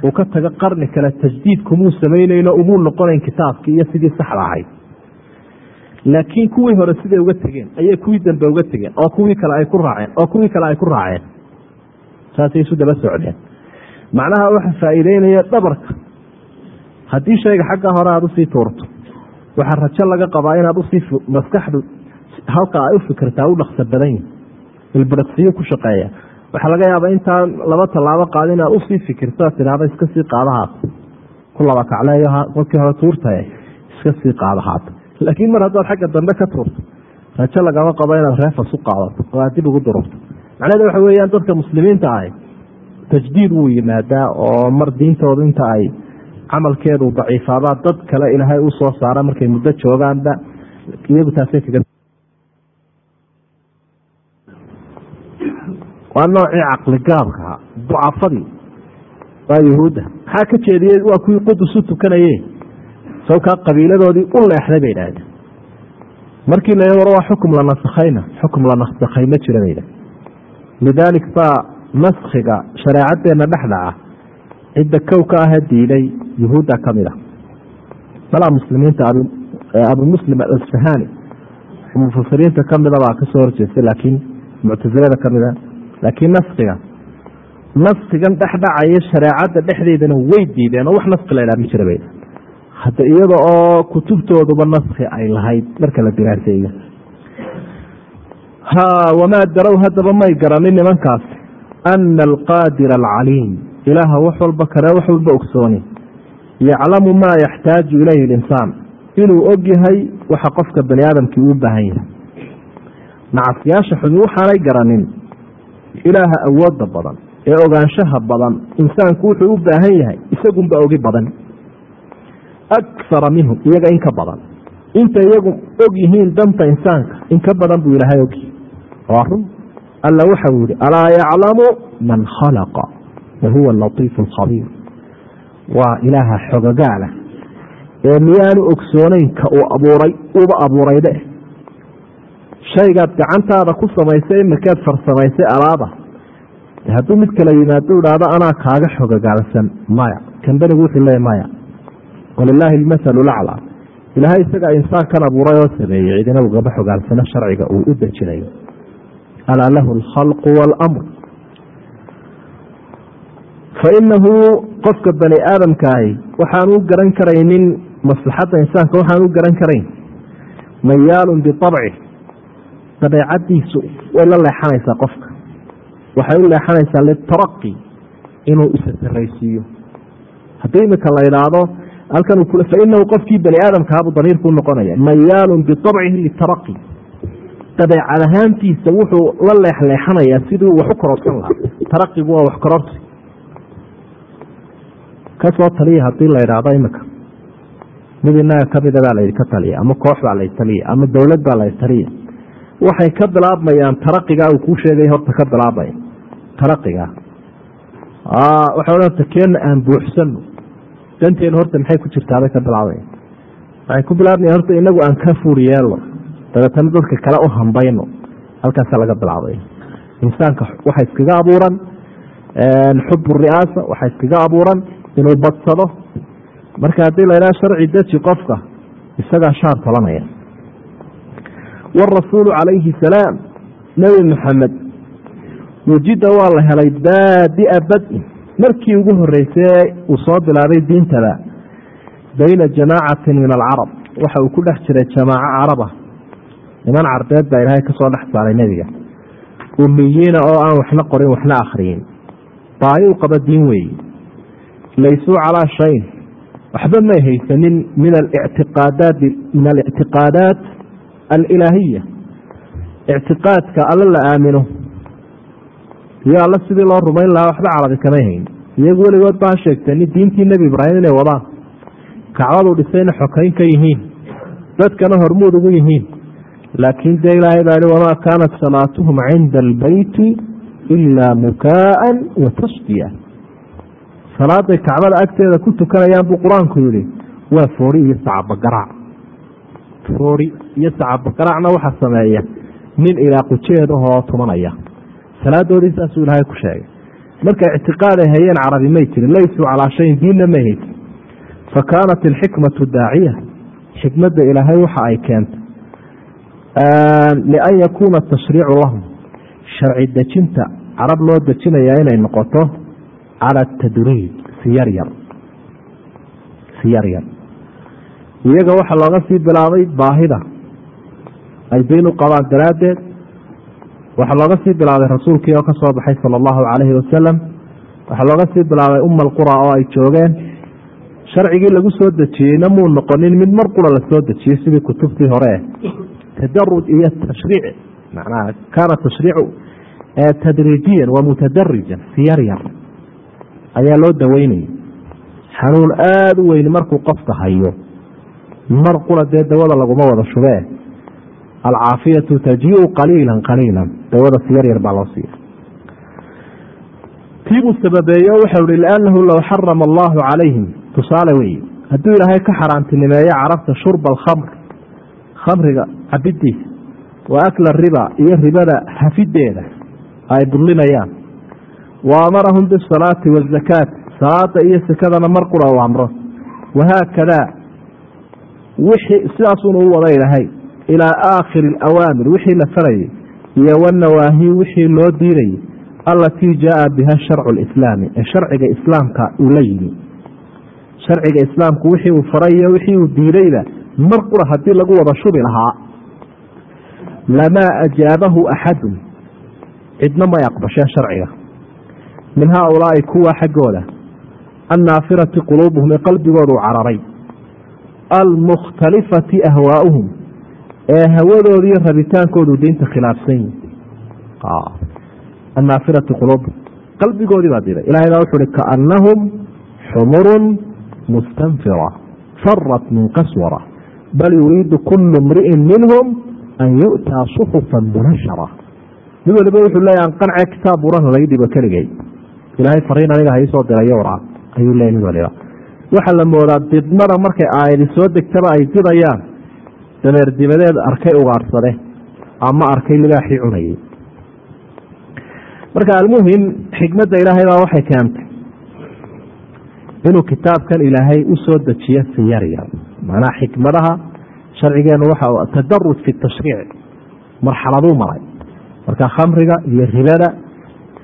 Uu ka tago qarni kale tajdiid kumuu samaynayno umuu noqonayn kitaabkii iyo sidii saxda ahayd laakiin kuwii hore siday uga tegeen? Ayay kuwii dambe uga tegeen oo kuwii kale ay ku raaceen oo kuwii kale ay ku raaceen. Saasay isu daba socdeen. Macnaha waxa faa'iideynaya dhabarka. Haddii shayga xagga hore aada u sii tuurto waxaa rajo laga qabaa inaad u sii maskaxdu halka ay u fikirtaa u badan yihiin ilbiriqsiyo ku shaqeeya. Waxaa laga yaaba intaa laba tallaabo qaada inaad u sii fikirto tidhaahda iska sii qaadahaat ku laba kacleeyo kolkii hore tuurtae iska sii laakiin mar haddaad xagga dambe ka tuurto rajo lagama qabo inaad reefas u qaadato oo aad dib ugu dururto macnaheed waxa weeyaan dadka muslimiinta ahi tajdiid wuu yimaadaa oo mar diintoodu inta ay camalkeedu daciifaabaa dad kale ilaahay u soo saara markay muddo joogaanba iyagu taasay kaga waa noocii caqligaabkaa ducafadii waa yuhuudda. Maxaa ka jeediyey? Waa kuwii qudus u tukanaye sawkaa qabiiladoodii u leexday bay idhaahdeen markii la war waa xukum la nasakhayna xukum la nasakhay ma jira bay idhahdeen lidaalik baa naskhiga shareecadeenna dhexdhaca cidda kow ka aha diiday yuhuudda ka mid a malaa muslimiinta abu muslim alasfahani. Mufasiriinta kamida baa ka soo horjeestay laakiin muctasilada kamida laakiin naskiga naskigan dhexdhacaya shareecadda dhexdeedana way diideen oo wax naski la ydhaha ma jira bay. Hadda iyada oo kutubtooduba naski ay lahayd marka la diraaseeyo. Ha wamaa darow haddaba may garanin nimankaas ana alqaadira alcaliim ilaaha wax walba kale wax walba ogsooni yaclamu maa yaxtaaju ilayhi linsaan inuu og yahay waxa qofka bani aadamkii uu baahan yahay. Nacasyaasha xumi waxaanay garanin ilaaha awooda badan ee ogaanshaha badan insaanku wuxuu u baahan yahay isagunba ogi badan. Akara minhum iyaga in ka badan. Inta iyagu og yihiin danta insaanka in ka badan buu ilaahay ogi. Waa run. Alla waxau yihi alaa yaclamu man khalaqa? Wa huwa alatiifu alkhabiir waa ilaaha xogagaala ee miyaanu ogsoonayn ka uu abuuray uba abuuray dhe shaygaad gacantaada ku samaysay imarkaad farsamaysay alaaba. Hadduu mid kale yimaado idhaahdo anaa kaaga xogagaalsan maya kambanigu wuxuu leeya maya walilaahi almathalu laclaa ilaahay isagaa insaankan abuuray oo sameeyey cidina ugama xogaalsano sharciga uu u dejinayo. Alaa lahu alkhalqu waalamr fainahu qofka bani aadamkaahi waxaan u garan karaynin maslaxadda insaanka waxaan u garan karayn. Mayaalun biabci dabeecadiisu way la leexanaysaa qofka. Waxay u leexanaysaa litaraqi inuu isa saraysiiyo haddii imika la idhaahdo halkan fainahu qofkii bani aadamkahabuu damiirkuu noqonaya mayaalun biabcihi litaraqi dabeecad ahaantiisa wuxuu la leexleexanayaa siduu wax u kororsan lahaa. Taraqigu waa wax kororsi ka soo taliya haddii la idhaahdo imika. Mid inaga kamida baa layidhi ka taliya ama koox baa la taliya ama dowlad baa la taliya waxay ka bilaabmayaan taraqigaa uu kuu sheegay horta ka bilaabmaya taraqigaa waxay odhanta keena aan buuxsano danteenu horta maxay ku jirtaabay ka bilaabaya waxay ku bilaabmaya horta inagu aan ka fuur yeelno dabeetana dadka kale u hambayno. Halkaasa laga bilaabay. Insaanka waxa iskaga abuuran xubu ri'aasa waxa iskaga abuuran inuu badsado. Marka haddii la idhaha sharci deji qofka isagaa shaar tolanaya warasuulu calayhi salaam nebi maxamed wujida waa la helay baadia badi markii ugu horeysay uu soo bilaabay diintaba bayna jamaacatin min alcarab waxa uu ku dhex jiray jamaaco caraba niman carbeed baa ilaahay ka soo dhex saaray nebiga umiyiina oo aan waxna qorin waxna akhriyin baahi u qaba diin weeye laysuu calaa shayin waxba may haysanin min alictiqaadaat alilaahiya ictiqaadka alla la aamino. Iyo alla sidii loo rumayn lahaa waxba carabi kamay hayn iyagu weligood baa sheegteen diintii nebi ibraahim inay wadaan. Kacbadu dhisayna xokayn ka yihiin. Dadkana hormuud ugu yihiin. Laakiin dee ilaahay baa ihi wamaa kaanat salaatuhum cinda albeyti ilaa mukaaan wa tasdiya salaaday kacbada agteeda ku tukanayaan buu qur'aanku yihi waa foori iyo sacabagarac foori iyo sacabagaraacna waxaa sameeya. Nin ilaa qujeed ahoo tumanaya. Salaadoodii saasuu ilaahay ku sheegay. Marka ictiqaad ay hayeen carabi may jirin laysuu calaa shayin diinna may haysin fa kaanat alxikmatu daaciya xikmadda ilaahay waxa ay keentay. Lian yakuuna tashriicu lahum. Sharci dejinta carab loo dejinayaa inay noqoto cala tadriij si yaryar si yaryar iyaga waxaa looga sii bilaabay baahida ay diin u qabaan daraaddeed. Waxaa looga sii bilaabay rasuulkii oo ka soo baxay sala allahu calayhi wasalam waxaa looga sii bilaabay umma alqura oo ay joogeen. Sharcigii lagu soo dejiyeyna muu noqonin mid mar qura la soo dejiyey sidii kutubtii hore. Tadaruj iyo tashriic macnaha kaana tashriicu tadriijiyan wa mutadarijan si yar yar ayaa loo daweynayay xanuun aada u weyn markuu qofka hayo mar qura dee dawada laguma wada shubee. Alcaafiyatu tajiu qaliila qaliila dawada si yar yar baa loo siiya. Tiibuu sababeeyo waxau hi liannahu low xarama allahu calayhim. Tusaale wey hadduu ilaahay ka xaaraantinimeeyo carabta shurba alkhamr khamriga cabidiisa wa akla riba iyo ribada hafideeda ay budlinayaan wa amarahum bisalaati waazakaati salaada iyo sakadana mar qura u amro. Wahaakadaa wixii sidaasuna u wada ilaahay ilaa aakhiri alawaamir wixii la farayay iyo wanawaahi wixii loo diirayay allatii jaaa biha sharcu lislaami ee sharciga islaamka uu la yimi. Sharciga islaamku wixii uu faray iyo wixii uu diidayba mar qura haddii lagu wada shubi lahaa. Lamaa ajaabahu axadun cidna may aqbasheen sharciga. Min haaulaai kuwa xaggooda annaafirati quluubuhum ee qalbigoodu cararay almukhtalifati ahwaauhum. Ee hawadooda iyo rabitaankoodu diinta khilaafsan yihi annaafirati quluubuhum qalbigoodii baa diray ilahay baa wuxu uhi kaannahum xumurun mustanfira farat min qaswara bal yuriidu kulu mri'in minhum an yu'taa suxufan munashara. Mid waliba wuxuu leeya an qance kitaab buran laga dhibo keligay. Ilaahay fariin aniga haisoo dirayo waraa ayuu leeya mid waliba waxaa la moodaa didmada markay aayadi soo degtaba ay didayaan. Dameer dibadeed arkay ugaarsade ama arkay libaaxii cunayay marka almuhim xikmadda ilaahay baa waxay keentay. Inuu kitaabkan ilaahay u soo dejiyo si yar yar. Macnaha xikmadaha sharcigeenu waxa tadaruj fi tashriic marxaladuu maray. Marka khamriga iyo ribada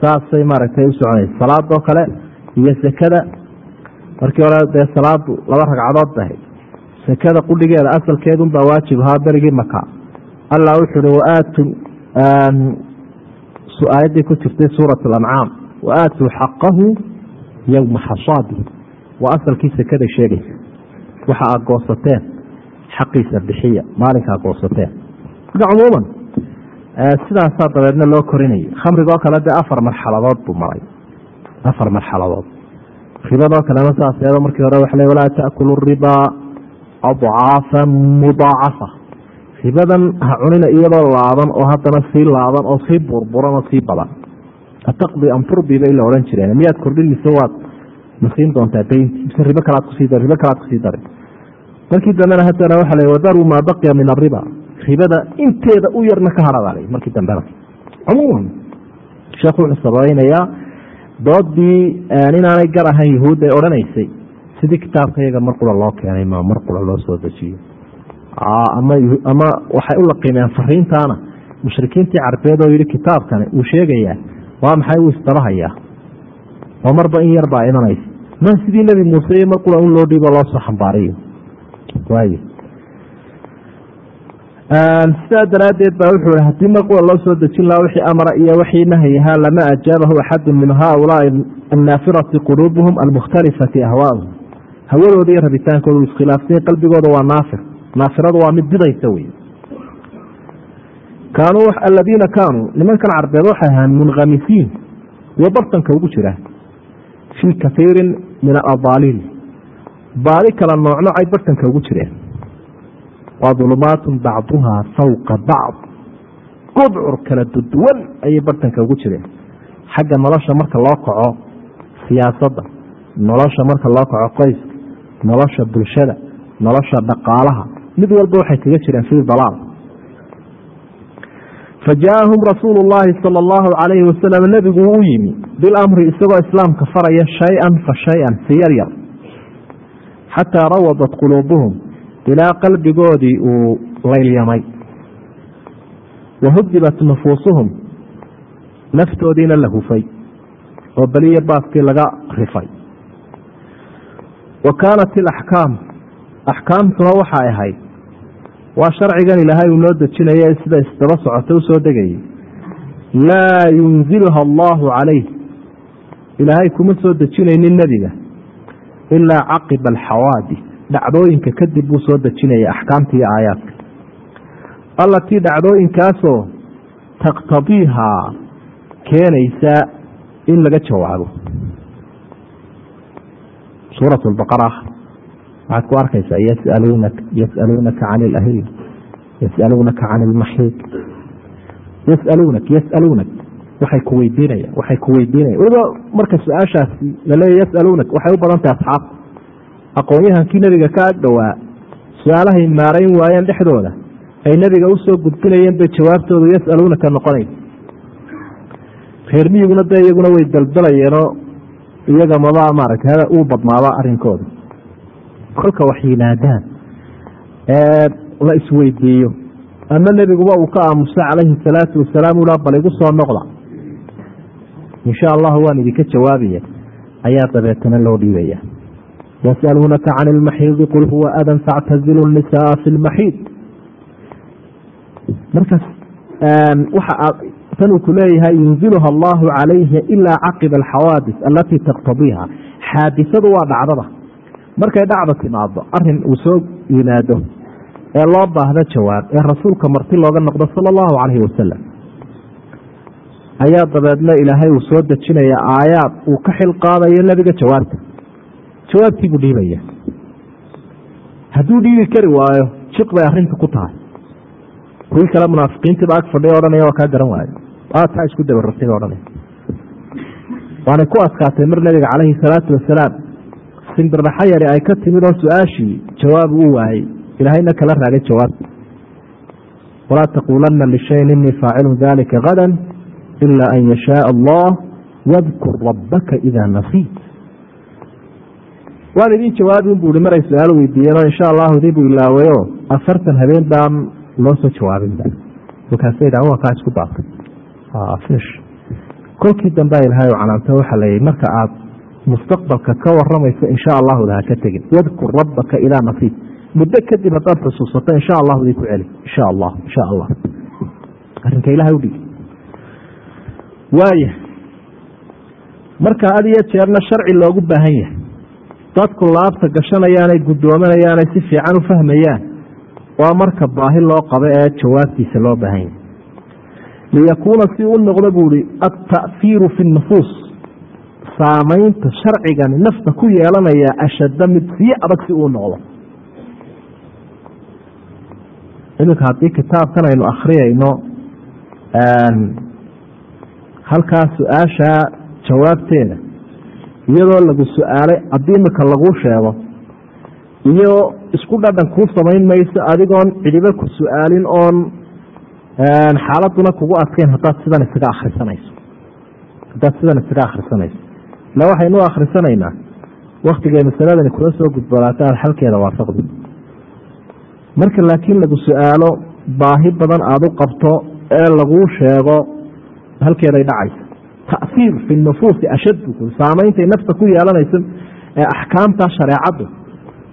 saasay maaragtay u soconaysa salaadoo kale iyo sekada markii hore dee salaadu laba ragcadood bahay sekada qudhigeeda asalkeedun baa waajib ahaa berigii maka allah wuxu uhi waaatu aayaddii ku jirtay suurat alancaam waaatuu xaqahu yowma xasaadi waa asalkii sekada sheegaysa. Waxa aad goosateen xaqiisa bixiya maalinkaa goosateen marka cumuuman sidaasaa dabeedna loo korinayay khamrigoo kale dee afar marxaladood buu maray. Afar marxaladood ribadoo kalena saaseedo markii hore waxa le walaa taakulu ribaa adcaafan mudaacafa ribadan ha cunina iyadoo laaban oo haddana sii laaban oo sii burburan oo sii badan. Ataqdi anfurbi bay la odhan jireen. Miyaad kordhin mise waad masiin doontaa daynti mise ribo kalaad ku sii dari ribo kalaad ku sii dari. Markii dambena haddana waxa la wadaru maa baqiya min ariba ribada inteeda u yarna ka harabaalay markii dambena. Cumuuman sheekhu wuxuu sabaynayaa doodii inaanay gar ahayn yahuud ay odhanaysay. Sidii kitaabka iyaga mar loo keenay ma mar qura loo soo dejiyo. Ama waxay u laqimeen fariintaana mushrikiintii carbeed oo yihi kitaabkani uu sheegayaa waa maxay uu isdabahayaa oo marba in yar baa imanaysa ma sidii nebi muuse iyo mar qura loo dhiibo loo soo xambaariyo. Waayo sidaa daraaddeed baa wuxuu haddii mar qura loo soo dejin lahaa wixii amara iyo wixii nahyahaa lama ajaabahu axadu min haaulaai annaafirati quluubuhum almukhtalifati ahwaahum hawadooda iyo rabitaankooda iskhilaafsanya qalbigooda waa naafir. Naafiradu waa mid didaysa wey kaanuu aladiina kaanuu nimankan carbeed waxay ahaan munkamisiin kuwo bartanka ugu jira. Fii kaiirin min aadaaliil baadi kala noocnoocay bartanka ugu jireen waa dulumaatun bacduhaa fawqa bacd. Gudcur kala duduwan ayay bartanka ugu jireen. Xagga nolosha marka loo kaco siyaasadda nolosha marka loo kaco qoyska nolosha bulshada nolosha dhaqaalaha mid walba waxay kaga jireen fii dalaal. Fajaahum rasuulu llaahi sala allahu calayhi wasalam nebigu wuu yimi bilamri isagoo islaamka faraya shay-an fa shay-an si yaryar. Xataa rawadat quluubuhum ilaa qalbigoodii uu laylyamay wahudibat nufuusuhum naftoodiina la hufay oo beliya baaskii laga rifay. Wa kaanat ilaxkaam axkaamtuna waxay ahayd waa sharcigan ilaahay uu noo dejinaya sida isdaba socota u soo degayay. Laa yunzilha allahu calayh ilaahay kuma soo dejinaynin nebiga ilaa caqiba alxawaadis dhacdooyinka kadib buu soo dejinaya axkaamta iyo aayaadka allatii dhacdooyinkaasoo taqtadiihaa keenaysa in laga jawaabo. Suurat lbaqara waxaad ku arkaysaa yasaluuna yasaluunaka can ilahil yasaluunaka can ilmaxiid yasaluunak yasaluunak waxay ku weydiinaya waxay ku weydiinaya weliba marka su'aashaasi laleeya yasaluunak waxay u badan tahay asxaabta aqoon-yahankii nebiga ka ag dhowaa su'aalahay maarayn waayeen dhexdooda ay nebiga u soo gudbinayeen bay jawaabtoodu yasaluunaka noqonaysa reer miyiguna dee iyaguna way daldalayeenoo iyaga maba maaragtay uu badnaaba arrinkooda. Kolka wax yimaadaan ee la isweydiiyo ama nebiguba uu ka aamusa calayhi salaatu wasalaam ula bal igu soo noqda. Insha allahu waan idinka jawaabaya ayaa dabeetana loo dhiibaya yasaluunaka can ilmaxiidi qul huwa adan factazilu nisaa fi lmaxiid markaas waxa aad tan uu ku leeyahay yunziluha allahu calayhi ilaa caqiba alxawaadis alatii taqtadiiha xaadisadu waa dhacdada markay dhacda timaado arrin uu soo yimaado ee loo baahdo jawaab ee rasuulka marti looga noqdo sala allahu calayhi wasalam ayaa dabeedna ilaahay uu soo dejinaya aayaad uu ka xil qaadayo nebiga jawaabta jawaabtiibuu dhiibaya hadduu dhiibi kari waayo jiq bay arrinta ku tahay. Kuwii kale munaafiqiintiiba ag fadhiya odhanaya waa kaa garan waayo. Waa taa isku dabarartay ba odhanaya. Waanay ku adkaatay mar nebiga calayhi salaatu wasalaam. Simbirraxo yari ay ka timid oo su'aashii jawaab uu waayey ilaahayna kala raagay jawaabta walaa taquulanna lishayin inii faacilun dalika gadan ila an yashaaa allah wadkur rabbaka idaa nasiit waan idin jawaabin bu i maray su'aal weydiiyeenoo insha allahu u ilaawayo afartan habeen baan loo soo jawaabinba markaasa dha waa isku fish. Kolkii dambea ilahay u canaanta waxaa layihi marka aad mustaqbalka ka waramayso insha allahu ha ka tegin. Wadkur rabbaka idaa nasiit muddo kadib haddaad xusuusato insha allahu di ku celi. Insha allah insha allah. Arrinka ilahay udhigi waaya marka had jeerna sharci loogu baahan yahay dadku laabta gashanayaanay guddoominayaanay si fiican u fahmayaan waa marka baahi loo qabo ee jawaabtiisa loo baahan yahay liyakuuna si u noqdo buu ihi alta'hiiru fi nufuus saamaynta sharcigani nafta ku yeelanaya ashadda mid sii adag si uu noqdo. Iminka haddii kitaabkan aynu akhriyayno halkaa su'aasha jawaabteeda iyadoo lagu su'aalay haddii imika laguu sheego iyo isku dhadhan kuu samayn mayso adigoon cidibo ku su'aalin oon xaaladuna kugu adkeyn haddaad sidan isaga akrisanayso haddaad sidan isaga akhrisanayso. Ila waxaynu akhrisanaynaa. Waktigay masaladani kula soo gudboonaata aad xalkeeda waafaqdi marka laakiin lagu su'aalo baahi badan aada u qabto ee laguu sheego halkeeday dhacaysa taiir fi nufuusi ashaddu saameyntay nafta ku yeelanayso ee axkaamta shareecaddu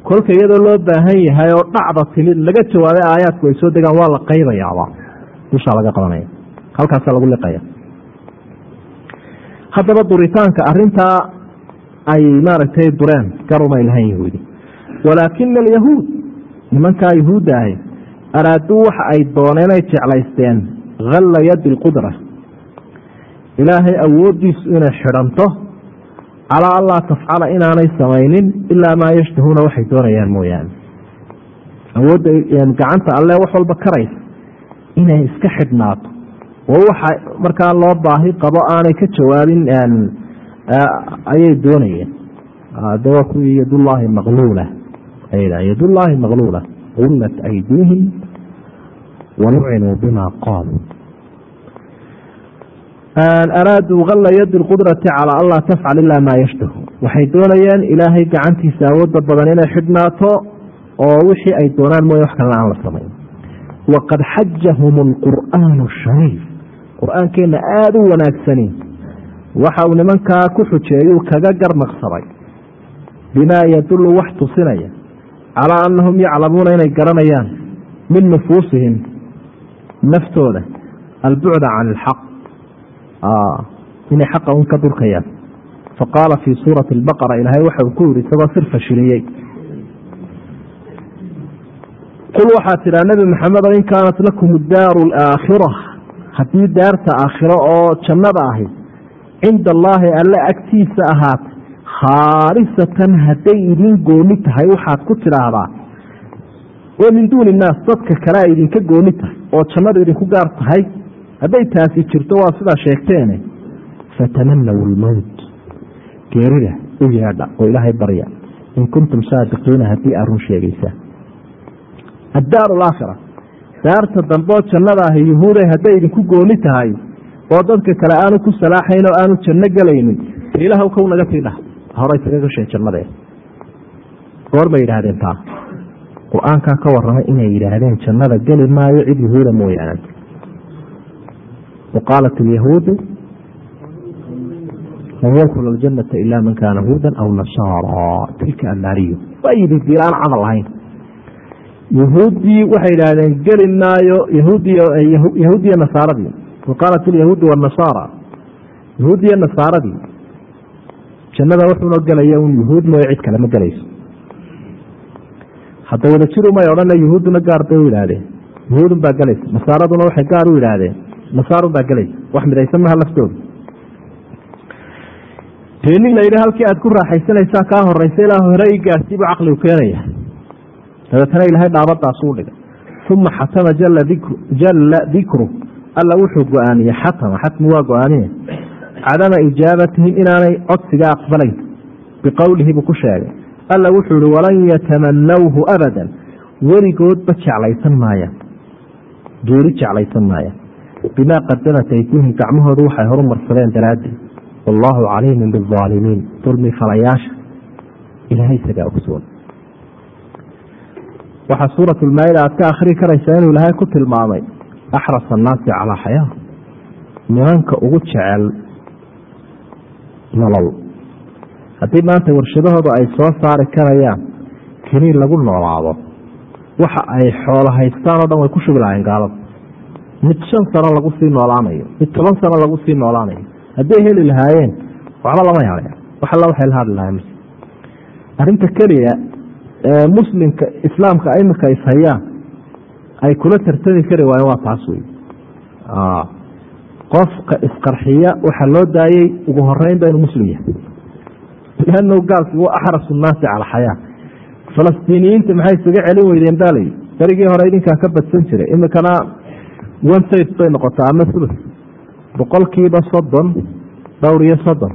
kolka iyadoo loo baahan yahay oo dhacda timid laga jawaabay aayaadku ay soo degaan waa la qaybayaaba dushaa laga qabanaya halkaasa lagu liqaya haddaba duritaanka arintaa ay maaragtay dureen garumay lahan yahuudi walaakina alyahuud nimankaa yahuudda ahi araaduu waxa ay dooneen ay jeclaysteen halla yadi lqudra ilaahay awooddiisu inay xidhanto. Calaa an laa tafcala inaanay samaynin ilaa maa yashtahuuna waxay doonayaan mooyaane. Awoodda gacanta alle wax walba karaysa inay iska xidhnaato. Oo waxa markaa loo baahi qabo aanay ka jawaabin ayay doonayeen. De waa kuwii yadullaahi maqluula. Ay yadullaahi maqluula. Gullat aydiihim walucinuu bima qaaluu araaduu halla yadi lqudrati calaa an laa tafcal ilaa maa yashtahu waxay doonayeen ilaahay gacantiisa awoodda badan inay xidhnaato oo wixii ay doonaan mooye wax kalena aan la samayn waqad xajahum alqur'aanu shariif qur'aankeenna aada u wanaagsani waxa uu nimankaa ku xujeeyuu kaga garnaqsaday bimaa yadullu wax tusinaya calaa annahum yaclamuuna inay garanayaan min nufuusihim naftooda albucda can ilxaq inay xaqa un ka durkayaan faqaala fii suurati albaqara ilaahay waxa uu ku yidhi isagoo sir fashiliyey qul waxaad tidhaa nebi maxamedo in kaanat lakum daaru alaakhira haddii daarta aakhiro oo jannada ahi cinda allaahi alle agtiisa ahaata khaalisatan hadday idin gooni tahay waxaad ku tidhaahdaa oo min duuni innaas dadka kale ay idinka gooni tahay oo jannadu idinku gaar tahay hadday taasi jirto waa sidaa sheegteene. Fatamanaw lmowt geerida u yeedha oo ilaahay barya. In kuntum saadiqiina haddii aad run sheegaysaa addaaru alaakhira. Daarta dambeoo jannada ahi yuhuuday hadday idinku gooni tahay oo dadka kale aanu ku salaaxayn oo aanu janno gelaynin ilaahw kow naga sii dhah hore isaga gasheen jannadee goormay yidhaahdeen taa. Qur'aankaa ka waramay inay yidhaahdeen jannada geli maayo cid yahuuda mooyaane waqaalat alyahuudu lan yadkula aljanata ila man kaana huudan aw nasaara tilka amaariyo waa camal lahayn yahuuddii waxay yidhaahdeen geli maayo yahuudiya nasaaradii waqaalat alyahuudu wanasaara yahuudiya nasaaradii jannada wuxuuna gelaya un yahuud mooye cid kale ma gelayso hadda wada jiru may odhana yahuudduna gaar bay u yidhaahdeen yahuudun baa gelaysa nasaaraduna waxay gaar u yidhaahdeen nasaarun baa gelaysa wax midaysan maha laftooda. Teenin layidhi halkii aad ku raaxaysanaysaa kaa horeysa ilaa hore i caqligu keenaya. Dabeetana ilaahay dhaabadaasuu dhigay. Uma xatama jalla dikru alla wuxuu go'aamiyey xatama xatmi waa go'aamiye cadama ijaabatihim inaanay codsiga aqbalayn. Biqowlihi buu ku sheegay. Alla wuxuu ihi walan yatamanawhu abadan. Weligoodba jeclaysan maayaan geeri jeclaysan maayaan bimaa qadamat aydiihim gacmahoodu waxay horumarsadeen daraaddeed wallaahu caliimun biaalimiin dulmi falayaasha ilahay isagaa ogsoon waxaa suurat lmaa-ida aad ka akhrii karaysaa inuu ilaahay ku tilmaamay axras annaasi calaa xayaa nimanka ugu jecel nolol haddii maanta warshadahooda ay soo saari karayaan keliin lagu noolaado waxa ay xoolo haystaan oo dhan way ku shubi lahayn gaalada mid shan sano lagu sii noolaanayo mid toban sano lagu sii noolaanayo hadday heli lahaayeen waxba lama yaaya wax alla waxay la hadli lahayn arrinta keliya muslimka islaamka imika ishayaan ay kula tartami kari waayeen waa taas wey qofka isqarxiya waxaa loo daayey ugu horeynba inuu muslim yahay. Lannu gaalki waa axrasu nnaasi cala xayaa falastiiniyiinta maxay isaga celin weydeen ba layi berigii hore idinkaa ka badsan jiray imikana one side bay noqotaa ama ulus boqolkiiba soddon dhowr iyo soddon.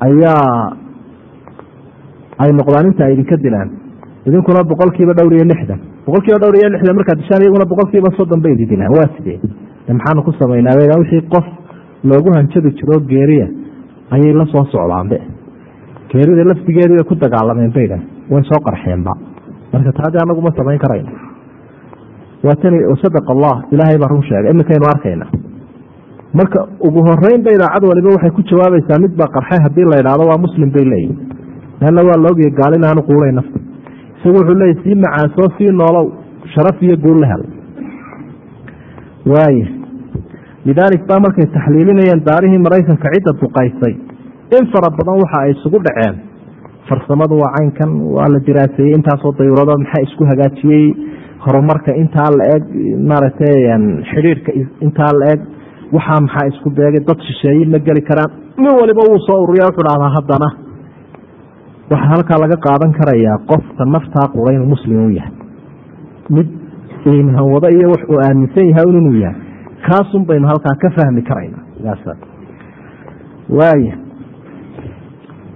Ayaa ay noqdaan inta ay idinka dilaan. Idinkuna boqolkiiba dhowr iyo lixdan. Boqolkiiba dhowr iyo lixdan markaad dishaan iyaguna boqolkiiba soddon bay idi dilaan. Waa sidee? Maxaanu ku samaynaa wixii qof loogu hanjabi jiro geeriya ayay la soo socdaanbe geerida laftigeedu way ku dagaalameen bayda way soo qarxeenba marka taadi anaguma samayn karayno waa tani sadaq allah ilaahay baa run sheegay iminkaynu arkayna. Marka ugu horeynba idaacad waliba waxay ku jawaabaysaa mid baa qarxay haddii la idhaahdo waa muslim bay leeyihiin leanna waa la ogaya gaalin aanu quulay nafta isagu wuxuu leeyay sii macaasoo sii noolow sharaf iyo guul la hel. Waaya lidaalik baa markay taxliilinayeen daarihii maraykanka cidda duqaysay in fara badan waxa ay isugu dhaceen. Farsamadu waa caynkan waa la diraaseeyey intaasoo dayuurado maxaa isku hagaajiyey horumarka intaa la eg maaragtay xidhiirka intaa la eg waxaa maxaa isku beegay? Dad shisheeye ma geli karaan. Min waliba wuu soo ururiya wuxuu dhahdaa haddana waxaa halkaa laga qaadan karayaa qofka naftaa qura inuu muslim u yahay. Mid iimaan wado iyo wax uu aaminsan yahay inuu yahay. Kaasun baynu halkaa ka fahmi karayna. Waaya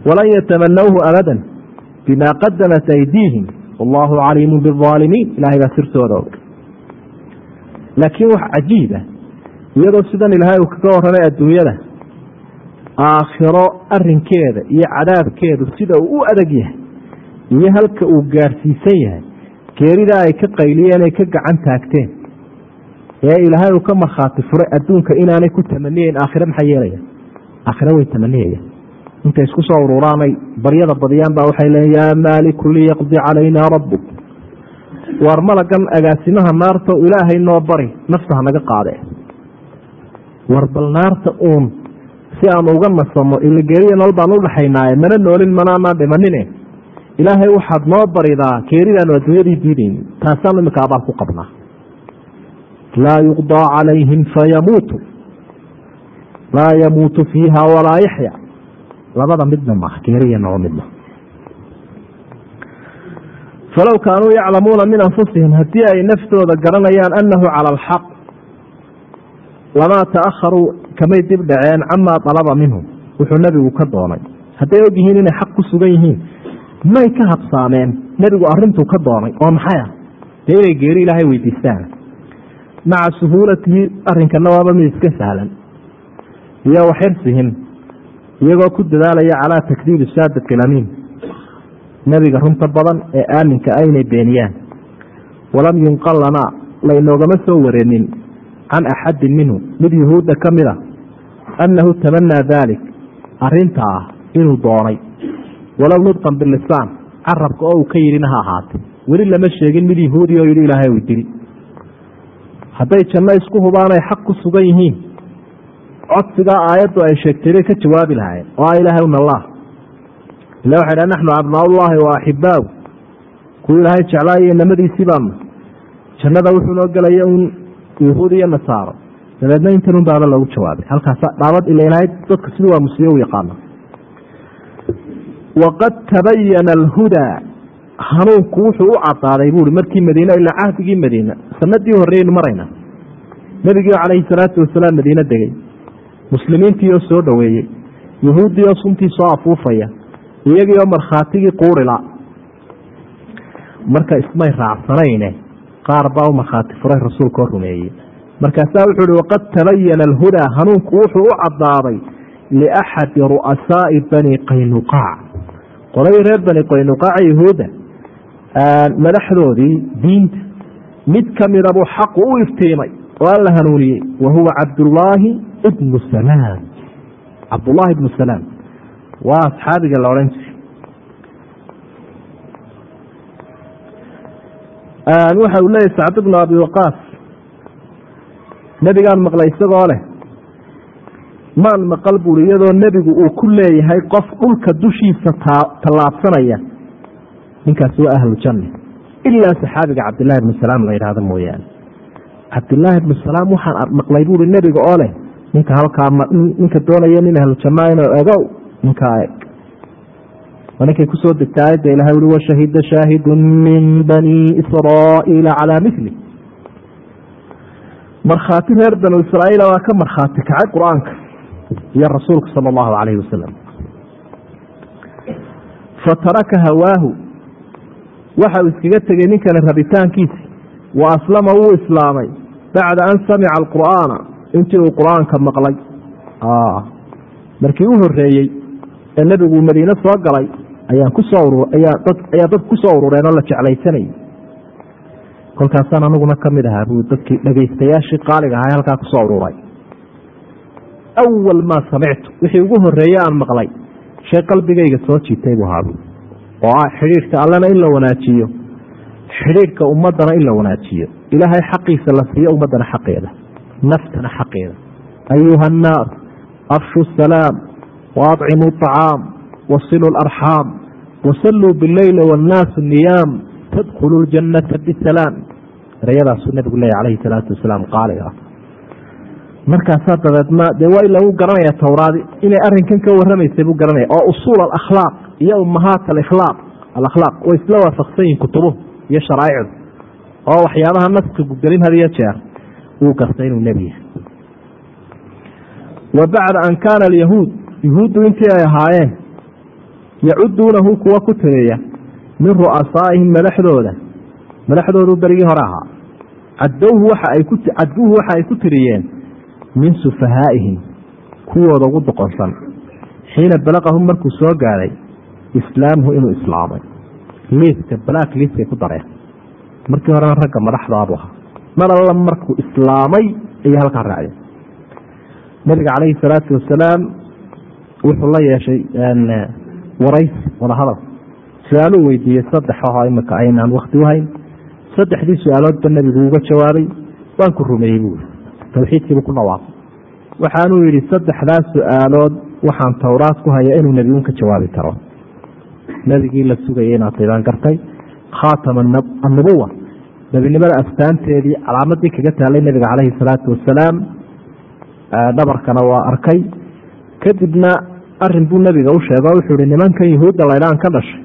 walan yatamanawhu abada bima qadamat aydiihim wallahu caliimu biaalimiin ilahay baa sirtooda og laakiin wax cajiiba iyadoo sidan ilaahay uu kaga waramay adduunyada aakhiro arinkeeda iyo cadaabkeedu sida uu u adag yahay iyo halka uu gaadhsiisan yahay geeridaa ay ka qayliyeen ay ka gacan taagteen ee ilaahay uu ka markhaati furay adduunka inaanay ku tamaniyeyn aakhire maxaa yeelaya aakhire way tamaniyaya intay isku soo ururaanay? Baryada badiyaan baa waxay leeyiin yaa maaliku liyaqdi calaynaa rabbuk. Waar malagan agaasimaha naarta ilaahay noo bari nafta hanaga qaade. War bal naarta uun si aanu uga nasano ila geeriya nool baan udhaxaynaaye mana noolin manaanaan dhimanine. Ilaahay waxaad noo baridaa geeridaanu adduunyadii diidayni taasaanu iminka abaal ku qabnaa. Laa yuqdaa calayhim fayamuutu laa yamuutu fiiha walaa yaxya labada midna maaha geeriya noo midna. Falow kaanuu yaclamuuna min anfusihim haddii ay naftooda garanayaan annahu cala alxaq lamaa taakharuu kamay dib dhaceen camaa dalaba minhum wuxuu nebigu ka doonay. Hadday og yihiin inay xaq ku sugan yihiin may ka habsaameen nebigu arintuu ka doonay oo maxay ah? Dee inay geeri ilaahay weydiistaan. Maca suhuulatihi arinkana waaba mid iska sahlan. Iyo waxirsihim iyagoo ku dadaalaya calaa takdiibi saadati lamiin nebiga runta badan ee aaminka ah inay beeniyaan. Walam yunqal lanaa laynoogama soo warenin can axadin minhu. Mid yuhuudda ka mid a annahu tamanaa daalik arinta ah inuu doonay. Walow nudqan bilisaan carabka oo uu ka yidhina ha ahaatay weli lama sheegin mid yahuudi oo yidhi ilaahay u diri. Hadday janno isku hubaanay xaq ku sugan yihiin codsigaa aayaddu ay sheegtay bay ka jawaabi lahaayeen. Oo a ilaahay unallah ila waxay dhaha naxnu abnaaullaahi wa axibaahu kuwa ilaahay jeclaayo inamadiisii baanu. Jannada wuxuu noo gelaya un yahuud iyo nasaaro. Dabeedna intanun baaba loogu jawaabay. Halkaas dhaabad ila ilaahay dadka siduu waa musiibo u yaqaana waqad tabayana alhudaa hanuunku wuxuu u cadaaday buui markii madiine ilaa cahdigii madiina sanadii horeynu marayna nebigii calayhi salaatu wasalaam madiine degay muslimiintii oo soo dhoweeyey yahuuddii oo suntii soo afuufaya iyagii oo markhaatigii quurila. Marka ismay raacsanayne qaar baa u markhaati furay rasuulka oo rumeeyey. Markaasaa wuxuu uhi waqad tabayana alhudaa hanuunku wuxuu u cadaaday liaxadi ru'asaa'i bani qaynuqaac qoladii reer bani qaynuqaaca yahuuda madaxdoodii diinta mid kamida buu xaqu u iftiimay oo alla hanuuniyey wa huwa cabdullaahi ibnu salaam. Cabdullaahi ibnu salaam. Waa asxaabiga la odhan jiray. Waxa uu leeyahy sacd bnu abi waqaas. Nebigaan maqlay isagoo leh maan maqal buuri iyadoo nebigu uu ku leeyahay qof dhulka dushiisa tallaabsanaya ninkaasi waa ahlujanna ilaa saxaabiga cabdillaahi ibnu salaam la yidhahdo mooyaane cabdillaahi ibnu salaam waxaan maqlay buuri nebiga oo leh. Ninka halkaa ninka doonaya nin ahlujanna inuu egow ninkaa eg waa ku soo degta aayadda ilahay ui washahida shaahidun min bani israa'iila calaa mili markhaati reer banu israa'iil waa ka markhaati kacay qur'aanka iyo rasuulka sala allahu calayhi wasalam fataraka hawaahu. Waxa uu iskaga tegey ninkani rabitaankiisi wa aslama wuu islaamay bacda an samica alqur'aana intii uu qur'aanka maqlay markii u horeeyey ee nebigu madiine soo galay ayaa dad ku soo urureen oo la jeclaysanayay kolkaasaan aniguna ka mid ahaa buu dadkii dhegaystayaashii qaaliga ahaa halkaa ku soo ururay awal maa samictu wixii ugu horeeye aan maqlay shay qalbigayga soo jiitay buu ahaa oo ah xidhiidhka allena in la wanaajiyo xidhiidhka ummadana in la wanaajiyo. Ilaahay xaqiisa la siiyo ummadana xaqeeda. Naftana xaqeeda. Ayuha annaas afshu salaam waadcimuu acaam wasiluu larxaam wasalluu bileyli wannaasu niyaam tadkhulu ljannata bisalaam. Ereyadaasuu nabigu leeya calayhi salaatu wasalaam qaaliga ah. Markaasaa dabeedna dee waa ila u garanaya towraadi inay arinkan ka waramaysay buu garanaya oo usuul alakhlaaq iyo ummahaat alikhlaaq. Alakhlaaq way isla waafaqsan yihiin kutubuhu iyo sharaa'icdu oo waxyaabaha naskigu gelin had iyo jeer uu gartay inuu nebi yahay. Wa bacda an kaana alyahuud yahuuddu intii ay ahaayeen yacuduunahu kuwa ku tegeeya min ru'asaa'ihim madaxdooda madaxdoodu berigii hore ahaa. Cadowhu waxa ay ku cadduuhu waxa ay ku tiriyeen min sufahaa'ihim kuwooda ugu doqonsan xiina balaqahum markuu soo gaadhay islaamuhu inuu islaamay liiska black liiskay ku dareen. Markii horena ragga madaxdaabu ahaa mar alla markuu islaamay ayay halkaa raacdeen nabiga calayhi salaatu wasalaam wuxuu la yeeshay waraysi wadahadal. Su'aaluu weydiiyey saddex aho imika aynaan wakti uhayn saddexdii su'aaloodba nebigu uga jawaabay waan ku rumeeyey buuri tawxiidkiibu ku dhawaaqay. Waxaanuu yidhi saddexdaas su'aalood waxaan towraad ku haya inuu nebigun ka jawaabi karo nebigii la sugayay inaad taybaan gartay khaatama annubuwa nebinimada astaanteedii calaamadii kaga taalay nebiga calayhi salaatu wasalaam dhabarkana waa arkay kadibna arrin buu nebiga u sheego wuxuu ihi nimankan yahuudda laydhaan ka dhashay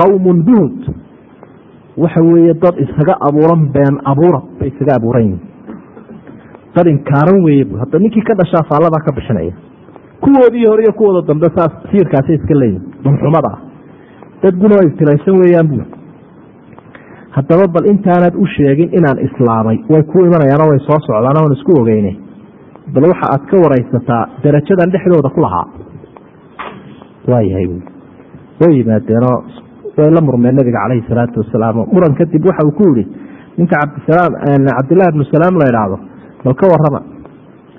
qowmun buhud waxa weeye dad isaga abuuran been abuura bay isaga abuuran yihiin dad inkaaran weeye bu hadda ninkii ka dhashaa faalladaa ka bixinaya kuwoodii hore iyo kuwooda dambe saas siirkaasay iska leeyihiin dunxumada ah dad gunoo ibtilaysan weeyaan bu haddaba bal intaanaad u sheegin inaan islaamay way ku imanayaanoo way soo socdaan oon isku ogeyne. Bal waxa aad ka waraysataa darajadan dhexdooda ku lahaa. Waayahay way yimaadeenoo way la murmeen nabiga caleyhi salaatu wasalaam muran kadib waxa uu ku yihi ninka cabdisalaam cabdillahi bnu salaam la idhaahdo bal ka warama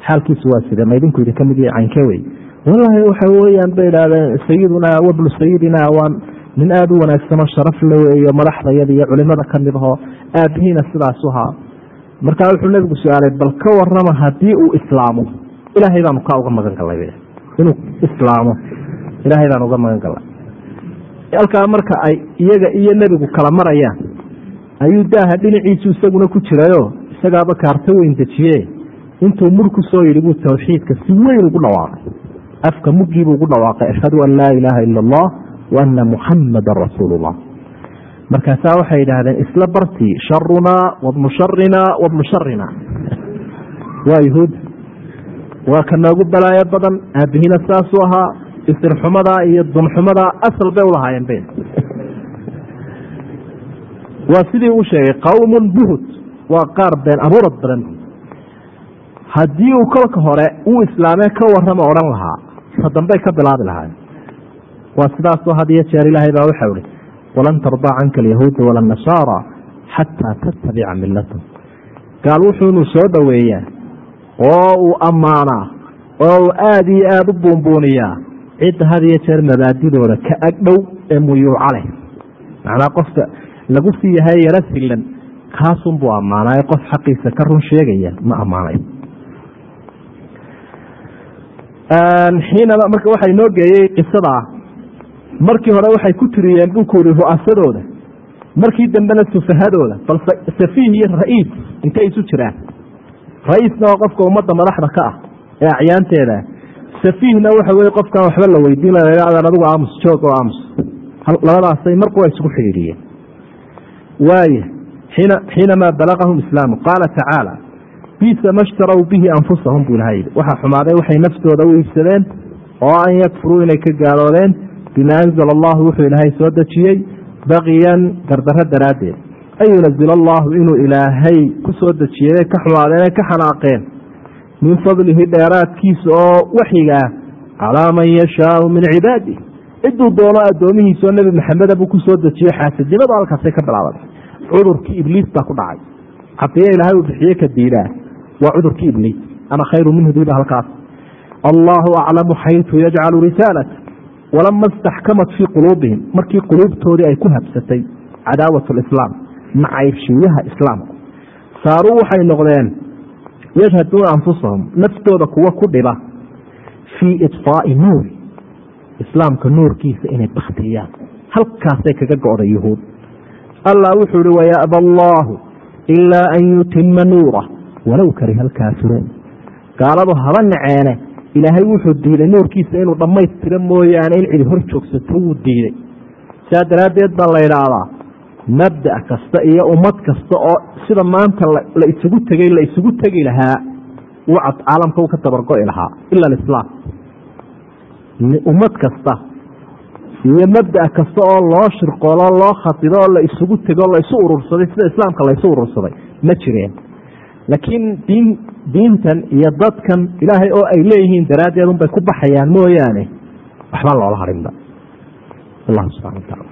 xaalkiisu waa side maydinku idinka mid caynke wey wallaahi waxa weyaan bay idhahdeen sayidunaa wabnu sayidina waan nin aada u wanaagsanoo sharaf le weeyo madaxdayada iyo culimada ka mid ahoo aabihiina sidaasu ahaa markaa wuxuu nabigu su'aalay bal ka warama haddii uu islaamo ilaahay baanu kaa uga magan galay inuu islaamo ilaahay baan uga magan galay. Halkaa marka ay iyaga iyo nebigu kala marayaan ayuu daaha dhinaciisu isaguna ku jirayo isagaaba kaarto weyn dejiye intuu mur ku soo yidhi buu tawxiidka si weyn ugu dhawaaqay. Afka muggiibuu ugu dhawaaqay ashhadu an laa ilaaha ila allah ana muxamadan rasuulu llah markaasaa waxay yidhaahdeen isla bartii sharunaa wabnu sharinaa wabnu sharina waa yuhuud waa ka noogu balaayo badan aabihiina saasuu ahaa isirxumadaa iyo dunxumadaa asal bay ulahaayeen be waa sidii uu sheegay qowmun buhud waa qaar been abuurad badan. Haddii uu kolka hore uu islaamee ka warrama odhan lahaa ta dambey ka bilaabi lahaay waa sidaasoo had iyo jeer ilaahay baa waxau ihi walan tardaa canka alyahuuda wala nasaara xataa tattabica milatahum gaal wuxuu inuu soo dhoweeyaa oo uu ammaanaa oo uu aada iyo aada u buunbuuniyaa cidda had iyo jeer mabaadidooda ka agdhow ee muyuuca leh. Macnaa qofka lagu sii yahay yaro silan kaasunbuu ammaanaayo qof xaqiisa ka run sheegaya ma ammaanayo. Xiinaba marka waxaa inoo geeyey qisadaa markii hore waxay ku tiriyeen yihi ru'asadooda markii dambena sufahadooda. Bal safiih iyo ra'iis intay isu jiraan. Ra'iisna waa qofka ummadda madaxda ka ah ee acyaanteeda. Safiihna waxa weye qofkan waxba la weydiinaya adaan adigu aamus joog oo aamus. Labadaasay marku waa isugu xidhiidhiyeen. Waaya xiina xiinamaa balaqahum islaamu qaala tacaala bisa ma shtarow bihi anfusahum buu ilaha yidhi. Waxaa xumaaday waxay naftooda u iibsadeen oo an yakfuruu inay ka gaaloodeen bima anzala allahu wuxuu ilaahay soo dejiyey baqiyan gardaro daraaddeed. An yunazila allahu inuu ilaahay ku soo dejiyey ka xumaadeen ka xanaaqeen. Min fadlihi dheeraadkiisa oo waxyiga ah calaa man yashaau min cibaadih ciduu doono addoomihiisaoo nebi maxameda buu ku soo dejiyo halkaasay ka bilaabatay. Cudurkii ibliis baa ku dhacay. Cadiye ilaahay uu bixiye ka diidaa waa cudurkii ibliis ana khayru minhu diiba halkaas. Allahu aclamu xaytu yajcalu risaalat walama staxkamat fii quluubihim markii quluubtoodii ay ku habsatay cadaawat lislaam nacaybshiyaha islaamku saaruu waxay noqdeen yashhaduuna anfusahum naftooda kuwa ku dhiba fii iطfaai nuuri islaamka nuurkiisa inay baktiyaan halkaasay kaga go'day yuhuud allah wuxuu ihi wayaba allaahu ilaa an yutima nuura walow kariha alkaafiruun gaaladu haba naceene ilaahay wuxuu diiday nuurkiisa inuu dhammaystiro mooyaane in cidi hor joogsato wuu diiday. Saa daraaddeed baa la idhaahdaa mabda kasta iyo ummad kasta oo sida maanta la isugu tegey la isugu tegi lahaa caalamka u ka dabargo'i lahaa ila alislaam ummad kasta iyo mabda kasta oo loo shirqoolo loo khatido oo la isugu tego la isu sida islaamka la isu urursaday ma jireen laakiin diin diintan iyo dadkan ilaahay oo ay leeyihiin daraaddeed unbay ku baxayaan mooyaane. Waxba loola harinba. Wallahu subxana wa taala